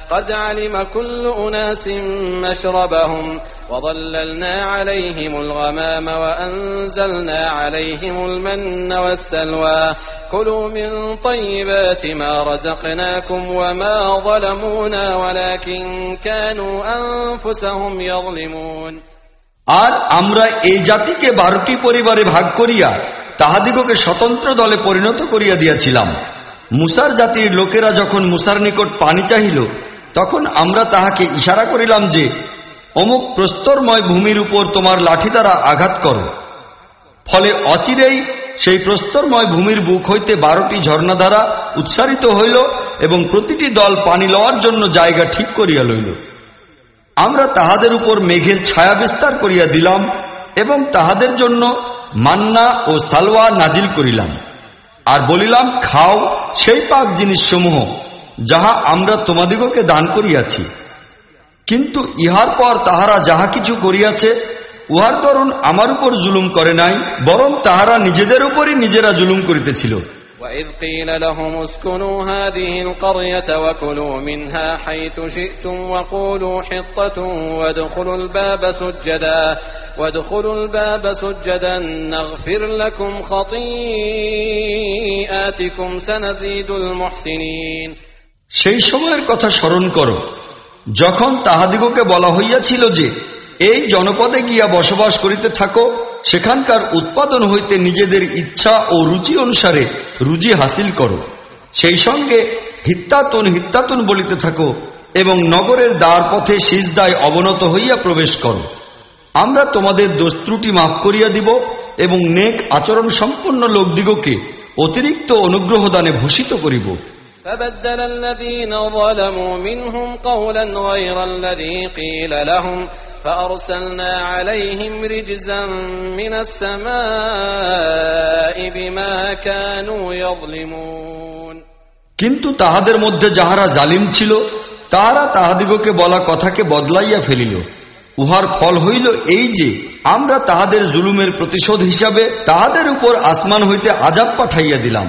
قد علم كل أناس مشربهم وظللنا عليهم الغمام وأنزلنا عليهم المن والسلوى كلوا من طيبات ما رزقناكم وما ظلمونا ولكن كانوا أنفسهم يظلمون আর আমরা এই জাতিকে বারোটি পরিবারে ভাগ করিয়া তাহাদিগকে স্বতন্ত্র দলে পরিণত করিয়া দিয়াছিলাম মুসার জাতির লোকেরা যখন মুসার নিকট পানি চাহিল তখন আমরা তাহাকে ইশারা করিলাম যে, অমুক প্রস্তরময় ভূমির উপর তোমার লাঠি দ্বারা আঘাত করো। ফলে অচিরেই সেই প্রস্তরময় ভূমির বুক হইতে বারোটি ঝর্ণাধারা উৎসারিত হইল এবং প্রতিটি দল পানি লওয়ার জন্য জায়গা ঠিক করিয়া লইল। আমরা তাহাদের উপর মেঘের ছায়া বিস্তার করিয়া দিলাম এবং তাহাদের জন্য মান্না ও সালোয়া নাজিল করিলাম। আর বলিলাম, খাও সেই পাক জিনিসসমূহ। যাহা আমরা তোমাদিগকে দান করিয়াছি কিন্তু ইহার পর তাহারা যাহা কিছু করিয়াছে উহার তরুণ আমার উপর জুলুম করে নাই বরং তাহারা নিজেদের উপরই নিজেরা জুলুম করিতেছিল وإذ قيل لهم اسكنوا هذه القرية وكلوا منها حيث شئتم وقولوا حطة وادخلوا الباب سجدا وادخلوا الباب سجدا نغفر لكم خطيئاتكم سنزيد المحسنين সেই সময়ের কথা স্মরণ করো, যখন তাহাদিগকে বলা হইয়াছিল যে, এই জনপদে গিয়া বসবাস করিতে থাকো, সেখানকার উৎপাদন হইতে নিজেদের ইচ্ছা ও রুচি অনুসারে রুজি হাসিল করো। সেই সঙ্গে হিত্তাতুন হিত্তাতুন বলিতে থাকো এবং নগরের দ্বার পথে সিজদায় অবনত হইয়া প্রবেশ করো। আমরা তোমাদের দোষ ত্রুটি মাফ করিয়া দিব এবং নেক আচরণ সম্পন্ন লোকদিগকে অতিরিক্ত অনুগ্রহ দানে ভূষিত করিব। فبدل الذين ظلموا منهم قولا غير الذي قيل لهم فأرسلنا عليهم رجزا من السماء بما كانوا يظلمون কিন্তু তাহাদের মধ্যে যাহারা জালিম ছিল তাহারা তাহাদিগকে বলা কথাকে বদলাইয়া ফেলিল উহার ফল হইল এই যে আমরা তাহাদের জুলুমের প্রতিশোধ হিসাবে তাহাদের উপর আসমান হইতে আজাব পাঠাইয়া দিলাম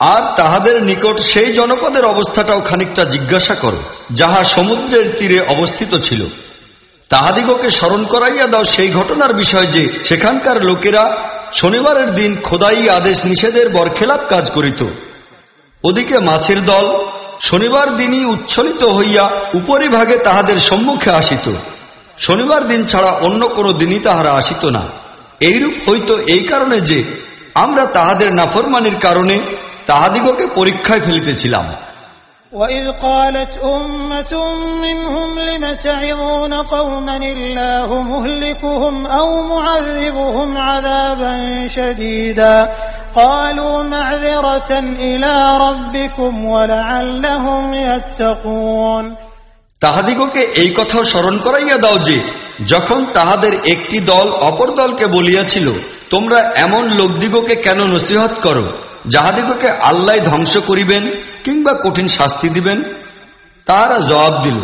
আর তাহাদের নিকট সেই জনপদের অবস্থাটাও খানিকটা জিজ্ঞাসা করো, যাহা সমুদ্রের তীরে অবস্থিত ছিল। তাহাদিগকে স্মরণ করাইয়া দাও সেই ঘটনার বিষয় যে সেখানকার লোকেরা শনিবারের দিন খোদাই আদেশ নিষেধের বরখেলাপ কাজ করিত। ওদিকে মাছের দল শনিবার দিনই উচ্ছলিত হইয়া উপরিভাগে তাহাদের সম্মুখে আসিত। শনিবার দিন ছাড়া অন্য কোনো দিনই তাহারা আসিত না। এইরূপ হইত এই কারণে যে আমরা তাহাদের নাফরমানির কারণে তাহাদিগকে পরীক্ষায় ফেলিতেছিলাম وإذ قالت أمة منهم لم تعظون قوما الله مهلكهم أو معذبهم عذابا شديدا قالوا معذرة إلى ربكم ولعلهم يتقون তাহাদিগকে এই কথাও স্মরণ করাইয়া দাও যে যখন তাহাদের একটি দল অপর দলকে বলিয়াছিল তোমরা এমন লোকদিগকে কেন নসিহত করো যাহাদিগকে আল্লাহ ধ্বংস করিবেন কিংবা কঠিন শাস্তি দিবেন তাহারা জবাব দিল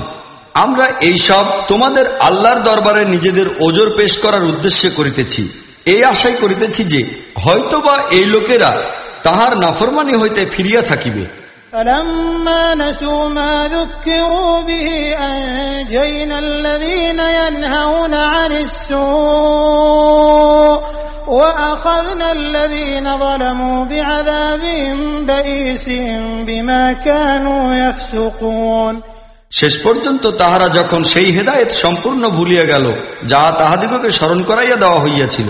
আমরা এই সব তোমাদের আল্লাহর দরবারে নিজেদের ওজোর পেশ করার উদ্দেশ্যে করিতেছি এই আশাই করিতেছি যে হয়তোবা এই লোকেরা তাহার নাফরমানি হইতে ফিরিয়া থাকিবে فلما نسوا ما ذكروا به أنجينا الذين ينهون عن السوء وأخذنا الذين ظلموا بعذاب بئيس بما كانوا يفسقون শেষ পর্যন্ত তাহারা যখন সেই হেদায়েত সম্পূর্ণ ভুলিয়া গেল যাহা তাহাদিগকে স্মরণ করাইয়া দেওয়া হইয়াছিল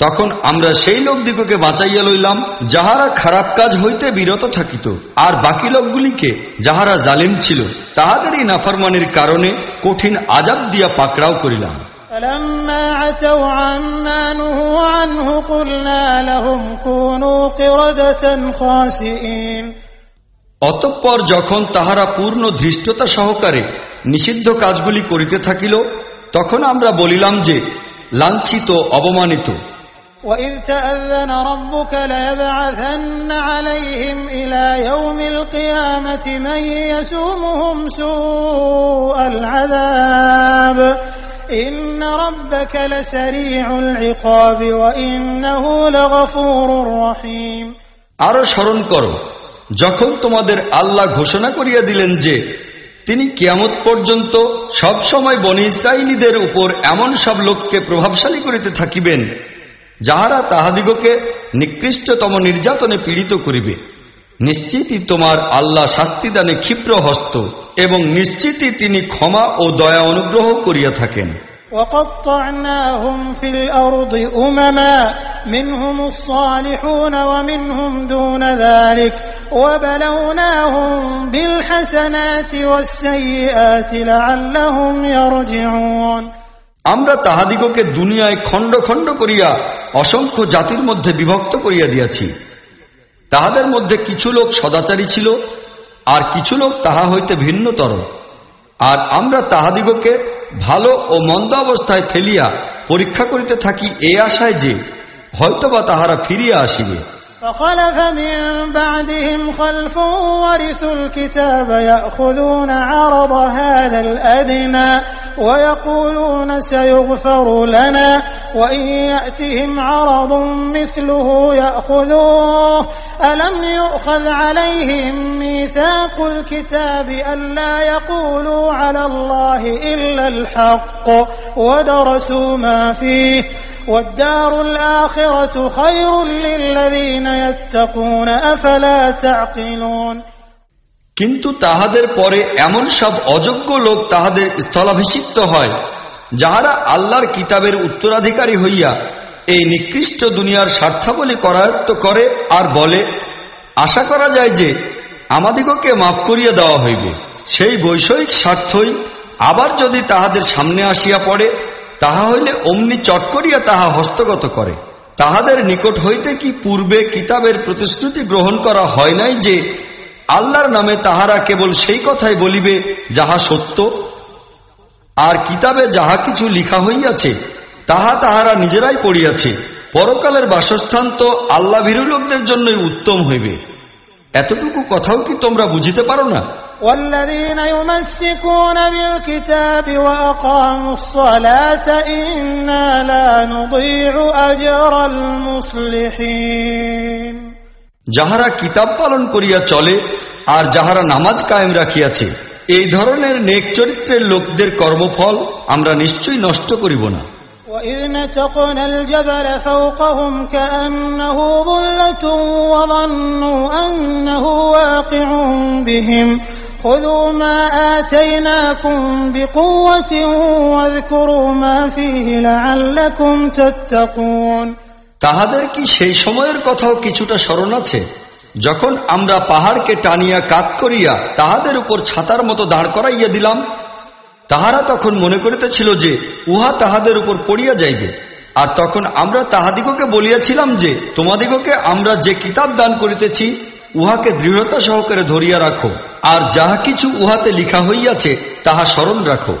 তখন আমরা সেই লোকদিগকে বাঁচাইয়া লইলাম যাহারা খারাপ কাজ হইতে বিরত থাকিত আর বাকি লোকগুলিকে যাহারা জালিম ছিল তাহাদেরই নাফরমানির কারণে কঠিন আজাব দিয়া পাকড়াও করিলাম فلما عتوا عما نهوا عنه قلنا لهم كونوا قردة خاسئين অতঃপর যখন তাহারা পূর্ণ ধৃষ্টতা সহকারে নিষিদ্ধ কাজগুলি করিতে থাকিল তখন আমরা বলিলাম যে লাঞ্ছিত অবমানিত وإذ تأذن ربك ليبعثن عليهم إلى يوم القيامة من يسومهم سوء العذاب إن ربك لسريع العقاب وإنه لغفور رحيم আরো স্মরণ করো যখন তোমাদের আল্লাহ ঘোষণা করিয়া দিলেন যে তিনি কিয়ামত পর্যন্ত সব সময় বনি ইসরায়েলীদের উপর এমন সব লোককে প্রভাবশালী করিতে থাকিবেন যাহারা তাহাদিগকে নিকৃষ্টতম নির্যাতনে পীড়িত করিবে নিশ্চিতই তোমার আল্লাহ শাস্তিদানে ক্ষিপ্র হস্ত এবং নিশ্চিতই তিনি ক্ষমা ও দয়া অনুগ্রহ করিয়া থাকেন وقطعناهم في الأرض أمما منهم الصالحون ومنهم دون ذلك وبلوناهم بالحسنات والسيئات لعلهم يرجعون আমরা তাহাদিগকে দুনিয়ায় খণ্ড খণ্ড করিয়া অসংখ্য জাতির মধ্যে বিভক্ত করিয়া দিয়াছি তাহাদের মধ্যে কিছু লোক সদাচারী ছিল, আর কিছু লোক তাহা হইতে ভিন্নতর। আর আমরা তাহাদিগকে ভালো ও মন্দ অবস্থায় ফেলিয়া পরীক্ষা করিতে থাকি এ আশায় যে, হয়তোবা তাহারা ফিরিয়া আসিবে। فخلف من بعدهم خلف ورثوا الكتاب يأخذون عرض هذا الأدنى ويقولون سيغفر لنا وإن يأتهم عرض مثله يأخذوه. ألم يؤخذ عليهم ميثاق الكتاب ألا يقولوا على الله إلا الحق ودرسوا ما فيه والدار الآخرة خير للذين يتقون أفلا تعقلون কিন্তু তাহাদের পরে এমন সব অযোগ্য লোক তাহাদের স্থলাভিষিক্ত হয় যাহারা আল্লাহর কিতাবের উত্তরাধিকারী হইয়া এই নিকৃষ্ট দুনিয়ার স্বার্থাবলী করায়ত্ত করে আর বলে আশা করা যায় যে আমাদিগকে মাফ করিয়া দেওয়া হইবে সেই বৈষয়িক স্বার্থই আবার যদি তাহাদের সামনে আসিয়া পড়ে তাহা হইলে অমনি চট করিয়া তাহা হস্তগত করে। তাহাদের নিকট হইতে কি পূর্বে কিতাবের প্রতিশ্রুতি গ্রহণ করা হয় নাই যে, আল্লাহর নামে তাহারা কেবল সেই কথাই বলিবে, যাহা সত্য? আর কিতাবে যাহা কিছু লিখা হইয়াছে, তাহা তাহারা নিজেরাই পড়িয়াছে। পরকালের বাসস্থান তো আল্লাহ ভীরু লোকদের জন্যই উত্তম হইবে। এতটুকু কথাও কি তোমরা বুঝিতে পারো না? والذين يمسكون بالكتاب وأقاموا الصلاة إنا لا نضيع أجر المصلحين যাহারা কিতাব পালন করিয়া চলে আর যাহারা নামাজ কায়েম রাখিয়াছে এই ধরনের নেক চরিত্রের লোকদের কর্মফল আমরা নিশ্চয়ই নষ্ট করিব না وإذ نتقنا الجبل فوقهم كأنه ظلة وظنوا أنه واقع بهم خذوا ما آتيناكم بقوة واذكروا ما فيه لعلكم تتقون তাহাদের কি সেই সময়ের কথাও কিছুটা স্মরণ আছে যখন আমরা পাহাড়কে টানিয়া কাত করিয়া তাহাদের উপর ছাতার মতো দাঁড় করাইয়া দিলাম তাহারা তখন মনে করিতেছিল যে উহা তাহাদের উপর পড়িয়া যাইবে আর তখন আমরা তাহাদিগকে বলিয়াছিলাম যে তোমাদিগকে আমরা যে কিতাব দান করিতেছি উহাকে দৃঢ়তা সহকারে ধরিয়া রাখো আর যাহা কিছু উহাতে লিখা হইয়াছে তাহা স্মরণ রাখো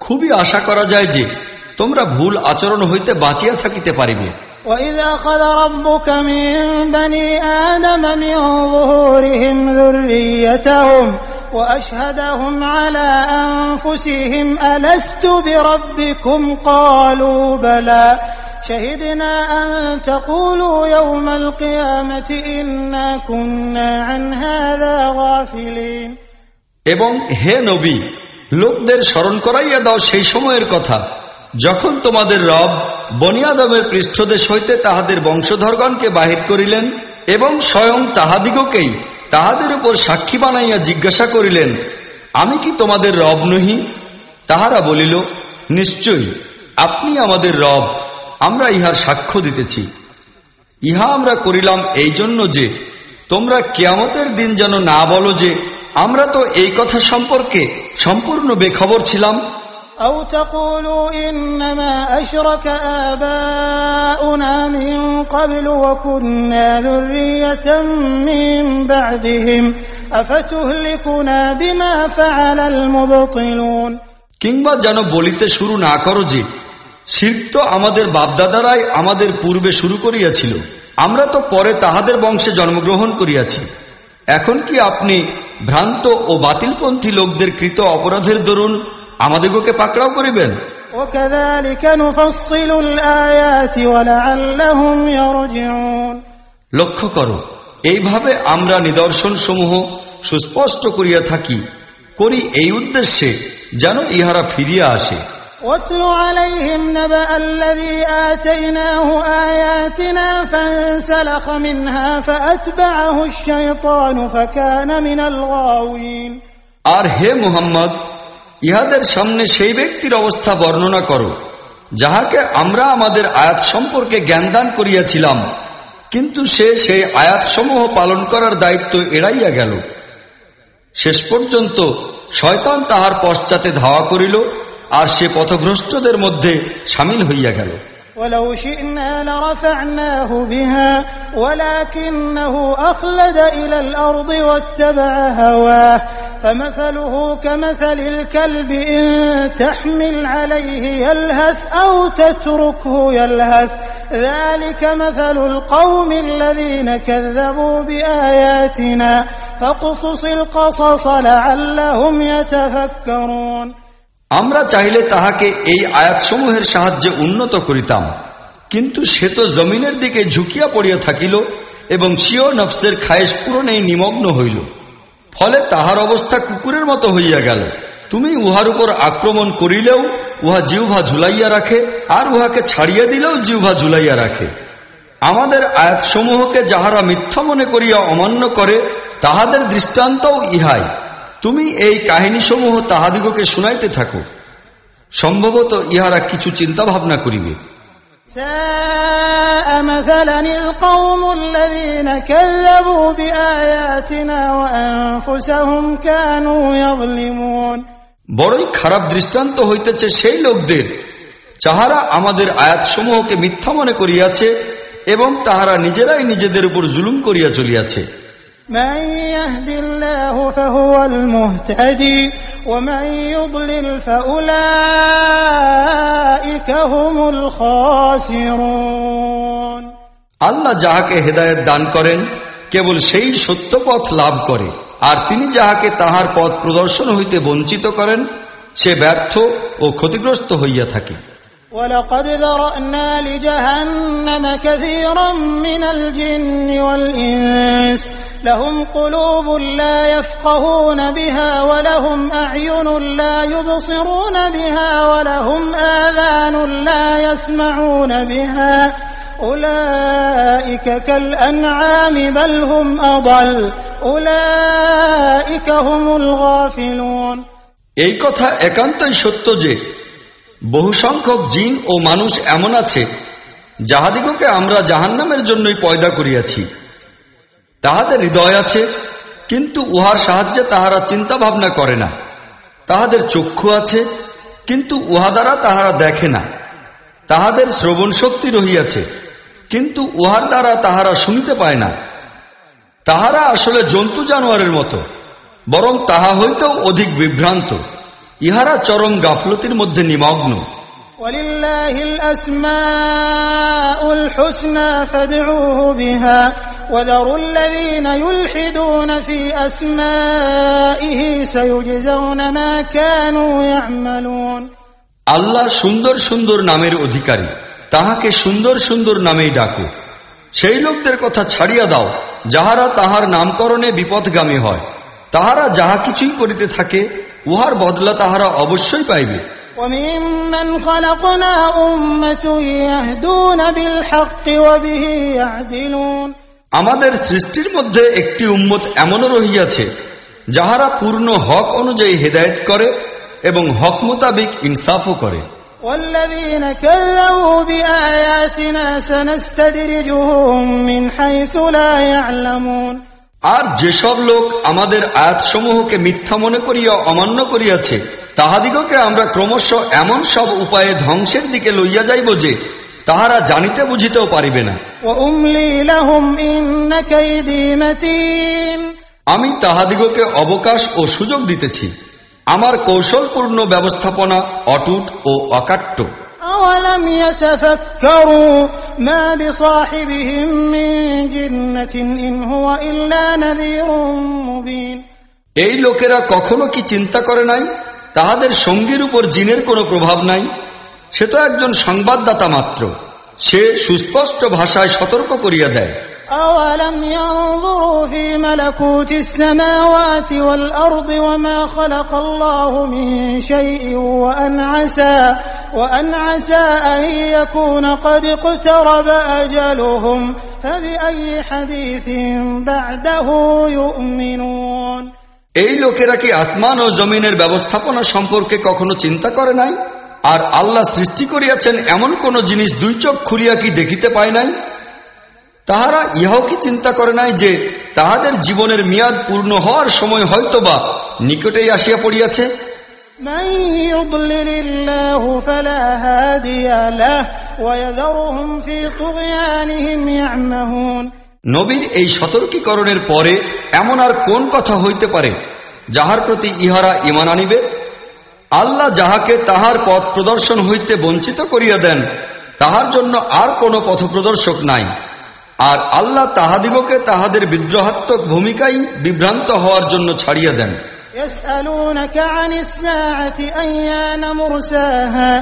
খুবই আশা করা যায় যে তোমরা ভুল আচরণ হইতে বাঁচিয়া থাকিতে পারিবে وإذ أخذ ربك من بني آدم من ظهورهم ذريتهم وأشهدهم على أنفسهم ألست بربكم قالوا بلى شهدنا أن تقولوا يوم القيامة إنا كنا عن هذا غافلين এবং হে নবী লোকদের স্মরণ করাইয়া দাও সেই সময়ের কথা যখন তোমাদের রব বনিয়াদমের পৃষ্ঠদেশ হইতে তাহাদের বংশধরগণকে বাহির করিলেন এবং স্বয়ং তাহাদিগকেই তাহাদের উপর সাক্ষী বানাইয়া জিজ্ঞাসা করিলেন আমি কি তোমাদের রব নহি তাহারা বলিল নিশ্চয়ই আপনি আমাদের রব আমরা ইহার সাক্ষ্য দিতেছি ইহা আমরা করিলাম এই জন্য যে তোমরা কেয়ামতের দিন যেন না বলো যে আমরা তো এই কথা সম্পর্কে সম্পূর্ণ বেখবর ছিলাম أو تقولوا إنما أشرك آباؤنا من قبل وكنا ذرية من بعدهم أفتهلكنا بما فعل المبطلون কিংবা যেন বলিতে শুরু না করো যে শির্ক তো আমাদের বাপদাদারাই আমাদের পূর্বে শুরু করিয়াছিল। আমরা তো পরে তাহাদের বংশে জন্মগ্রহণ করিয়াছি। এখন কি আপনি ভ্রান্ত ও বাতিলপন্থী লোকদের কৃত অপরাধের দরুন আমাদেরকে পাকড়াও করিবেন? লক্ষ্য করো এইভাবে আমরা নিদর্শন সমূহ সুস্পষ্ট করিয়া থাকি করি এই উদ্দেশ্যে যেন ইহারা ফিরিয়া আসে। واتل عليهم نبأ الذي آتيناه آياتنا فانسلخ منها فأتبعه الشيطان فكان من الغاوين আর হে মুহাম্মদ ইহাদের সামনে সেই ব্যক্তির অবস্থা বর্ণনা করো যাহাকে আমরা আমাদের আয়াত সম্পর্কে জ্ঞানদান করিয়াছিলাম কিন্তু সে সেই আয়াতসমূহ পালন করার দায়িত্ব এড়াইয়া গেল শেষ পর্যন্ত শয়তান তাহার পশ্চাতে ধাওয়া করিল আর সে পথভ্রষ্টদের মধ্যে সামিল হইয়া গেল ولو شئنا لرفعناه بها ولكنه أخلد إلى الأرض واتبع هواه فمثله كمثل الكلب إن تحمل عليه يلهث أو تتركه يلهث ذلك مثل القوم الذين كذبوا بآياتنا فاقصص القصص لعلهم يتفكرون আমরা চাইলে তাহাকে এই আয়াতসমূহের সাহায্যে উন্নত করিতাম। কিন্তু সে তো জমিনের দিকে ঝুঁকিয়া পড়িয়া থাকিল এবং সিও নফসের খায়েশ পূরণেই নিমগ্ন হইল। ফলে তাহার অবস্থা কুকুরের মতো হইয়া গেল। তুমি উহার উপর আক্রমণ করিলেও উহা জিউভা ঝুলাইয়া রাখে আর উহাকে ছাড়িয়া দিলেও জিউভা ঝুলাইয়া রাখে। আমাদের আয়াতসমূহকে যাহারা মিথ্যা মনে করিয়া অমান্য করে, তাহাদের দৃষ্টান্তও ইহাই। তুমি এই কাহিনীসমূহ তাহাদিগকে শুনাইতে থাকো। সম্ভবত ইহারা কিছু চিন্তা ভাবনা করিবে বড়ই খারাপ দৃষ্টান্ত হইতেছে সেই লোকদের যাহারা আমাদের আয়াতসমূহকে মিথ্যা মনে করিয়াছে এবং তাহারা নিজেরাই নিজেদের উপর জুলুম করিয়া চলিয়াছে। من يهد الله فهو المهتدي ومن يضلل فأولئك هم الخاسرون আল্লাহ যাহাকে হেদায়েত দান করেন কেবল সেই সত্য পথ লাভ করে আর তিনি যাহাকে তাহার পথ প্রদর্শন হইতে বঞ্চিত করেন সে ব্যর্থ ও ক্ষতিগ্রস্ত হইয়া থাকে ولقد ذرأنا لجهنم كثيرا من الجن والإنس لهم قلوب لا يفقهون بها ولهم أعين لا يبصرون بها ولهم آذان لا يسمعون بها أولئك كالأنعام بل هم أضل أولئك هم الغافلون এই কথা একান্তই সত্য যে বহু সংখ্যক জিন ও মানুষ এমন আছে যাহাদিগকে আমরা জাহান্নামের জন্যই পয়দা করিয়াছি তাহাদের হৃদয় আছে কিন্তু উহার সাহায্যে তাহারা চিন্তা ভাবনা করে না তাহাদের চক্ষু আছে কিন্তু উহা দ্বারা তাহারা দেখে না তাহাদের শ্রবণ শক্তি রহিয়াছে কিন্তু উহার দ্বারা তাহারা শুনিতে পায় না তাহারা আসলে জন্তু জানোয়ারের মতো বরং তাহা হইতেও অধিক বিভ্রান্ত ইহারা চরম গাফলতির মধ্যে নিমগ্ন ولله الأسماء الحسنى فادعوه بها وذروا الذين يلحدون في أسمائه سيجزون ما كانوا يعملون আল্লাহ সুন্দর সুন্দর নামের অধিকারী তাহাকে সুন্দর সুন্দর নামেই ডাকো সেই লোকদের কথা ছাড়িয়া দাও যাহারা তাহার নামকরণে বিপদগামী হয় তাহারা যাহা কিছুই করিতে থাকে উহার বদলা তাহারা অবশ্যই পাইবে وممن خلقنا أمة يهدون بالحق وبه يعدلون আমাদের সৃষ্টির মধ্যে একটি উম্মত এমনও রহিয়াছে যাহারা পূর্ণ হক অনুযায়ী হেদায়েত করে এবং হক মোতাবিক ইনসাফও করে والذين كذبوا بآياتنا سنستدرجهم من حيث لا يعلمون আর যেসব লোক আমাদের আয়াতসমূহকে মিথ্যা মনে করিয়া অমান্য করিয়াছে তাহাদিগকে আমরা ক্রমশ এমন সব উপায়ে ধ্বংসের দিকে লইয়া যাইব যে তাহারা জানিতে বুঝিতেও পারিবে না وأملي لهم إن كيدي متين আমি তাহাদিগকে অবকাশ ও সুযোগ দিতেছি আমার কৌশলপূর্ণ ব্যবস্থাপনা অটুট ও অকাট্য أولم يتفكروا ما بصاحبهم من جنة إن هو إلا نذير مبين এই লোকেরা কখনো কি চিন্তা করে নাই তাহাদের সঙ্গীর উপর জিনের কোনো প্রভাব নাই সে তো একজন সংবাদদাতা মাত্র সে সুস্পষ্ট ভাষায় সতর্ক করিয়া দেয় أولم ينظروا في ملكوت السماوات والأرض وما خلق الله من شيء وأن عسى, وأن عسى أن يكون قد اقترب أجلهم فبأي حديث بعده يؤمنون এই লোকেরা কি আসমান ও জমিনের ব্যবস্থাপনা সম্পর্কে কখনো চিন্তা করে নাই আর আল্লাহ সৃষ্টি করিয়াছেন এমন কোন জিনিস দুই চোখ খুলিয়া কি দেখিতে পায় নাই? তাহারা ইহাও কি চিন্তা করে নাই যে তাহাদের জীবনের মেয়াদ পূর্ণ হওয়ার সময় হয়তোবা নিকটেই আসিয়া পড়িয়াছে? নবীর এই সতর্কীকরণের পরে এমন আর কোন কথা হইতে পারে যাহার প্রতি ইহারা ইমান আনিবে? আল্লাহ যাহাকে তাহার পথ প্রদর্শন হইতে বঞ্চিত করিয়া দেন তাহার জন্য আর কোনো পথ প্রদর্শক নাই আর আল্লাহ তাহাদিগকে তাহাদের বিদ্রোহাত্মক ভূমিকাই বিভ্রান্ত হওয়ার জন্য ছাড়িয়া দেন يسألونك عن الساعة أيان مرساها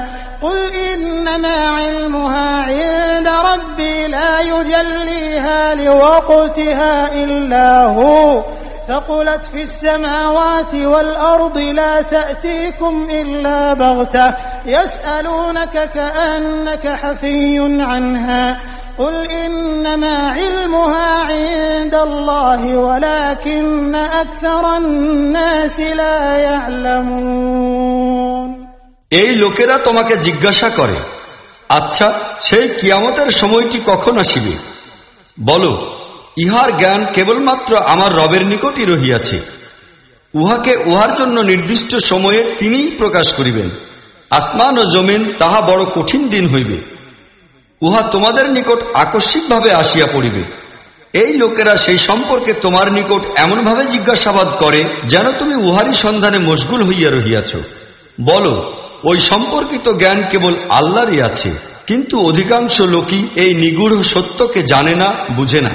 قل إنما علمها عند ربي لا يجليها لوقتها إلا هو ثقلت في السماوات والأرض لا تأتيكم إلا بغتة يسألونك كأنك حفي عنها قل إنما علمها عند الله ولكن أكثر الناس لا يعلمون এই লোকেরা তোমাকে জিজ্ঞাসা করে আচ্ছা সেই কিয়ামতের সময়টি কখন আসিবে বলো ইহার জ্ঞান কেবলমাত্র আমার রবের নিকটই রহিয়াছে। উহাকে উহার জন্য নির্দিষ্ট সময়ে তিনিই প্রকাশ করিবেন। আসমান ও জমিন তাহা বড় কঠিন দিন হইবে। উহা তোমাদের নিকট আকস্মিকভাবে আসিয়া পড়িবে। এই লোকেরা সেই সম্পর্কে তোমার নিকট এমনভাবে জিজ্ঞাসাবাদ করে, যেন তুমি উহারই সন্ধানে মশগুল হইয়া রহিয়াছ। বলো, ওই সম্পর্কিত জ্ঞান কেবল আল্লাহরই আছে, কিন্তু অধিকাংশ লোকই এই নিগূঢ় সত্যকে জানে না, বুঝে না।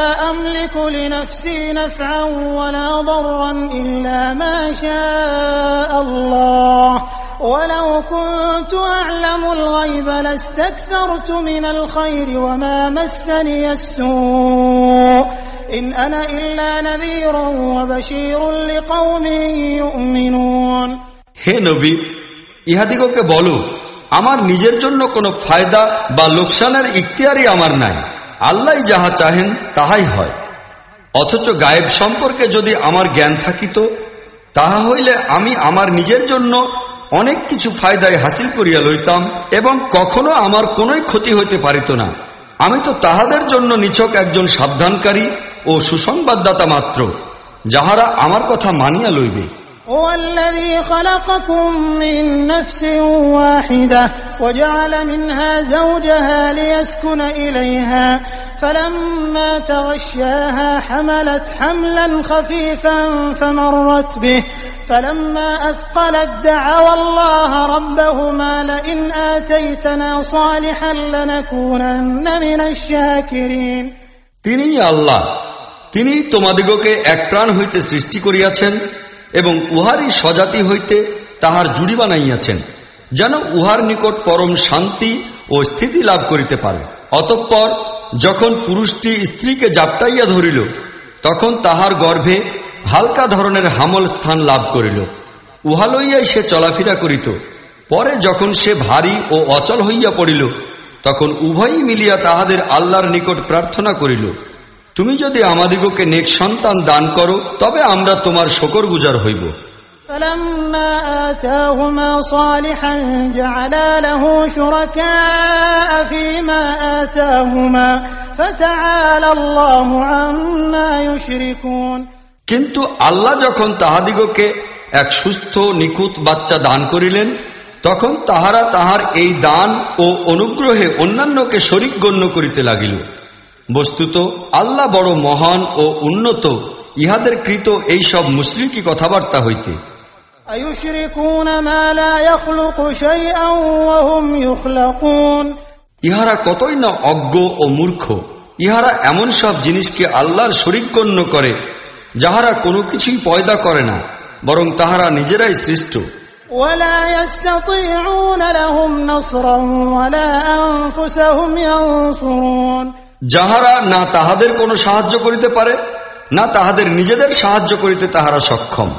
لا أملك لنفسي نفعا ولا ضرا إلا ما شاء الله ولو كنت أعلم الغيب لاستكثرت من الخير وما مسني السوء إن أنا إلا نذير وبشير لقوم يؤمنون হে নবী ইহাদিগকে বলো আমার নিজের জন্য কোনো ফায়দা বা লোকসানের ইখতিয়ারই আমার নাই আল্লাহ যাহা চাহেন, তাহাই হয়। অথচ গায়েব সম্পর্কে যদি আমার জ্ঞান থাকিত, তাহা হইলে আমি আমার নিজের জন্য অনেক কিছু ফায়দায় হাসিল করিয়া লইতাম এবং কখনো আমার কোনোই ক্ষতি হইতে পারিত না। আমি তো তাহাদের জন্য নিছক একজন সাবধানকারী ও সুসংবাদদাতা মাত্র, যাহারা আমার কথা মানিয়া লইবে। هو الذي خلقكم من نفس واحدة وجعل منها زوجها ليسكن إليها فلما تغشاها حملت حملا خفيفا فمرت به فلما أثقلت دعوا الله ربهما لئن آتيتنا صالحا لنكونن من الشاكرين তিনি আল্লাহ তিনি তোমাদিগকে এক প্রাণ হইতে সৃষ্টি করিয়াছেন এবং উহারই স্বজাতি হইতে তাহার জুড়ি বানাইয়াছেন, যেন উহার নিকট পরম শান্তি ও স্থিতি লাভ করিতে পারে। অতঃপর যখন পুরুষটি স্ত্রীকে জাপটাইয়া ধরিল, তখন তাহার গর্ভে হালকা ধরনের হামল স্থান লাভ করিল। উহা লইয়াই সে চলাফেরা করিত। পরে যখন সে ভারী ও অচল হইয়া পড়িল, তখন উভয়ই মিলিয়া তাহাদের আল্লাহর নিকট প্রার্থনা করিল। তুমি যদি আমাদিগকে নেক সন্তান দান করো তবে আমরা তোমার শকর গুজার হইব فلما آتاهما صالحا جعلا له شركاء فيما آتاهما فتعالى الله عما يشركون কিন্তু আল্লাহ যখন তাহাদিগকে এক সুস্থ নিখুঁত বাচ্চা দান করিলেন তখন তাহারা তাহার এই দান ও অনুগ্রহে অন্যান্যকে শরিক গণ্য করিতে লাগিল বস্তুত আল্লাহ বড় মহান ও উন্নত ইহাদের কৃত এই সব মুসলিকি কথাবার্তা হইতে। ইহারা কতই না অজ্ঞ ও মূর্খ ইহারা এমন সব জিনিসকে আল্লাহর শরিক গণ্য করে যাহারা কোনো কিছুই পয়দা করে না বরং তাহারা নিজেরাই সৃষ্ট। ওয়ালা যাহারা না তাহাদের কোনো সাহায্য করিতে পারে না তাহাদের নিজেদের সাহায্য করিতে তাহারা সক্ষম।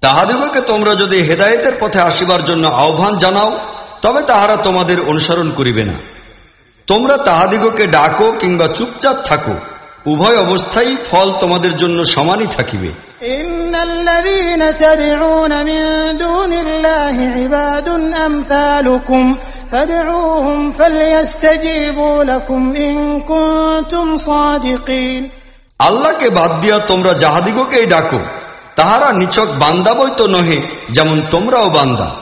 তাহাদিগকে তোমরা যদি হেদায়েতের পথে আসিবার জন্য আহ্বান জানাও তবে তাহারা তোমাদের অনুসরণ করিবে না। তোমরা তাহাদিগকে ডাকো কিংবা চুপচাপ থাকো। উভয় অবস্থায় ফল তোমাদের জন্য সমানই থাকিবে। আল্লাহকে বাদ দিয়া তোমরা যাহাদিগকেই ডাকো তাহারা নিচক বান্দাবই তো নহে যেমন তোমরাও বান্দা।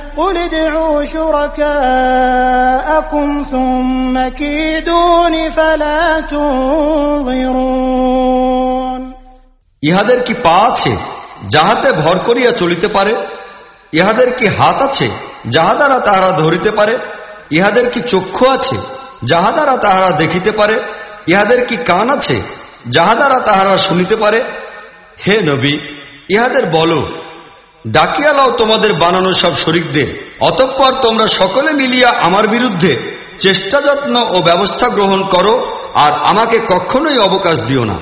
قل ادعوا شركاءكم ثم كيدون فلا تنظرون ইহাদের কি পা আছে যাহাতে ভর করিয়া চলিতে পারে ইহাদের কি হাত আছে যাহা দ্বারা তাহারা ধরিতে পারে ইহাদের কি চক্ষু আছে যাহা দ্বারা তাহারা দেখিতে পারে ইহাদের কি কান আছে যাহা দ্বারা তাহারা শুনিতে পারে হে নবী ইহাদের বলো ডাকিয়ালাও তোমাদের বানানো সব শরিকদের। অতঃপর তোমরা সকলে মিলিয়া আমার বিরুদ্ধে চেষ্টা যত্ন ও ব্যবস্থা গ্রহণ করো আর আমাকে কখনোই অবকাশ দিও না।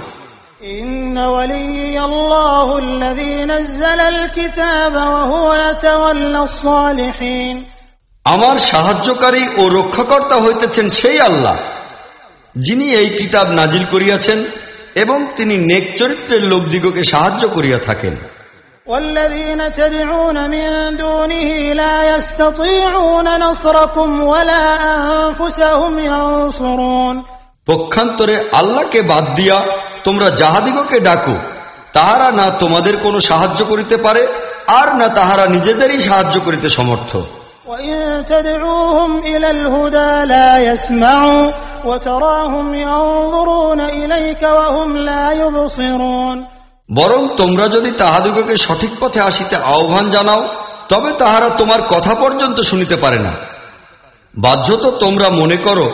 আমার সাহায্যকারী ও রক্ষাকর্তা হইতেছেন সেই আল্লাহ যিনি এই কিতাব নাজিল করিয়াছেন এবং তিনি নেক চরিত্রের লোকদিগকে সাহায্য করিয়া থাকেন। والذين تدعون من دونه لا يستطيعون نصركم ولا أنفسهم ينصرون পক্ষান্তরে আল্লাহকে বাদ দিয়া তোমরা যাহাদিগকে ডাকো তাহারা না তোমাদের কোনো সাহায্য করিতে পারে আর না তাহারা নিজেদেরই সাহায্য করিতে সমর্থ وإن বরং তোমরা যদি তাহাদিগকে সঠিক পথে আসিতে আহ্বান জানাও তবে তাহারা তোমার কথা পর্যন্ত শুনিতে পারে না। বাধ্যত তো তোমরা মনে করো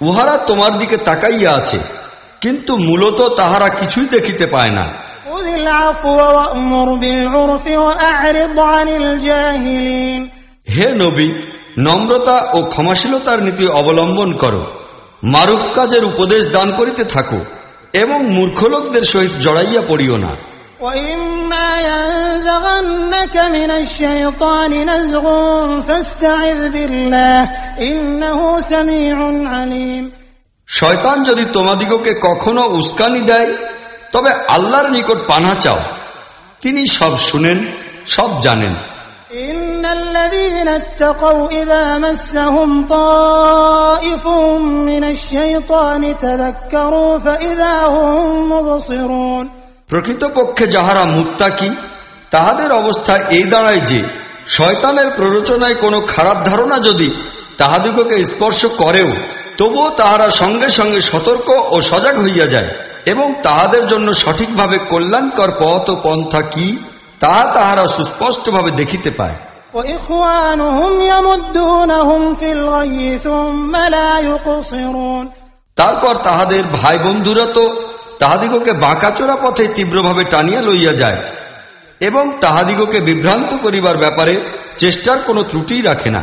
উহারা তোমার দিকে তাকাইয়া আছে কিন্তু মূলত তাহারা কিছুই দেখিতে পায় না। হে নবী নম্রতা ও ক্ষমাশীলতার নীতি অবলম্বন করো। মারুফ কাজের উপদেশ দান করিতে থাকো। এবং মূর্খ লোকদের সহিত জড়াইয়া পড়িও না। শয়তান যদি তোমাদিগকে কখনো উস্কানি দেয় তবে আল্লাহর নিকট পানা চাও। তিনি সব শুনেন সব জানেন। الذين اتقوا إذا مسهم طائف من الشيطان تذكروا فإذا هم مبصرون প্রকৃতপক্ষে যাহারা মুত্তাকি তাহাদের অবস্থা এই দাঁড়ায় যে শয়তানের প্ররোচনায় কোনো খারাপ ধারণা যদি তাহাদিগকে স্পর্শ করেও তবুও তাহারা সঙ্গে সঙ্গে সতর্ক ও সজাগ হইয়া যায় এবং তাহাদের জন্য সঠিকভাবে কল্যাণকর পথ ও পন্থা কি তাহা তাহারা সুস্পষ্টভাবে দেখিতে পায় তারপর তাহাদের ভাই বন্ধুরা তো তাহাদিগকে বাঁকাচোরা পথে তীব্রভাবে টানিয়া লইয়া যায় এবং তাহাদিগকে বিভ্রান্ত করিবার ব্যাপারে চেষ্টার কোনো ত্রুটি রাখে না।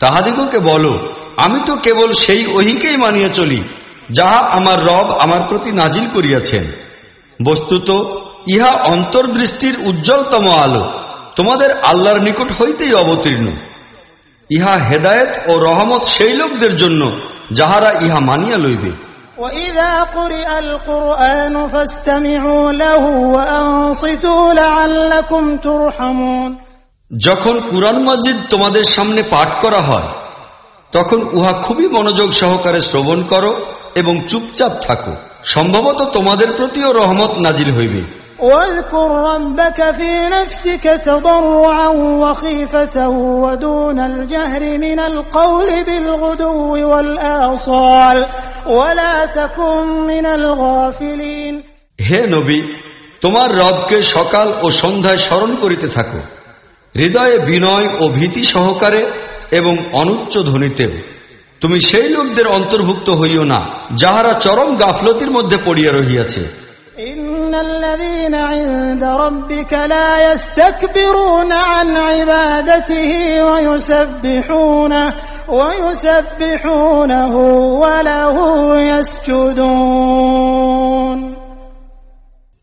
তাহাদিগকে বলো আমি তো কেবল সেই ওহিকেই মানিয়ে চলি যাহা আমার রব আমার প্রতি নাজিল করিয়াছেন বস্তুত ইহা অন্তর্দৃষ্টির উজ্জ্বলতম আলো তোমাদের আল্লাহর নিকট হইতেই অবতীর্ণ ইহা হেদায়েত ও রহমত সেই লোকদের জন্য যাহারা ইহা মানিয়া লইবে وإذا قرئ القرآن فاستمعوا له وأنصتوا لعلكم ترحمون যখন কুরআন মাজিদ তোমাদের সামনে পাঠ করা হয় তখন উহা খুবই মনোযোগ সহকারে শ্রবণ করো এবং চুপচাপ থাকো সম্ভবত তোমাদের প্রতিও রহমত নাজিল হইবে واذكر ربك في نفسك تضرعا وخيفة ودون الجهر من القول بالغدو والآصال ولا تكن من الغافلين হে নবী তোমার রবকে সকাল ও সন্ধ্যায় স্মরণ করিতে থাকো হৃদয়ে বিনয় ও ভীতি সহকারে এবং অনুচ্চ ধ্বনিতেও তুমি সেই লোকদের অন্তর্ভুক্ত হইও না যাহারা চরম গাফলতির মধ্যে পড়িয়া রহিয়াছে إن الذين عند ربك لا يستكبرون عن عبادته ويسبحونه ويسبحونه وله يسجدون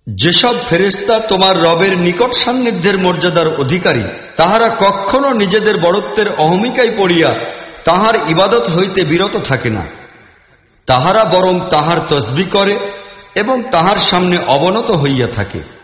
যেসব ফেরেস্তা তোমার রবের নিকট সান্নিধ্যের মর্যাদার অধিকারী, তাহারা কখনো নিজেদের বড়ত্বের অহমিকায় পড়িয়া তাহার ইবাদত হইতে বিরত থাকে না। তাহারা বরং তাহার তসবি করে এবং তাহার সামনে অবনত হইয়া থাকে।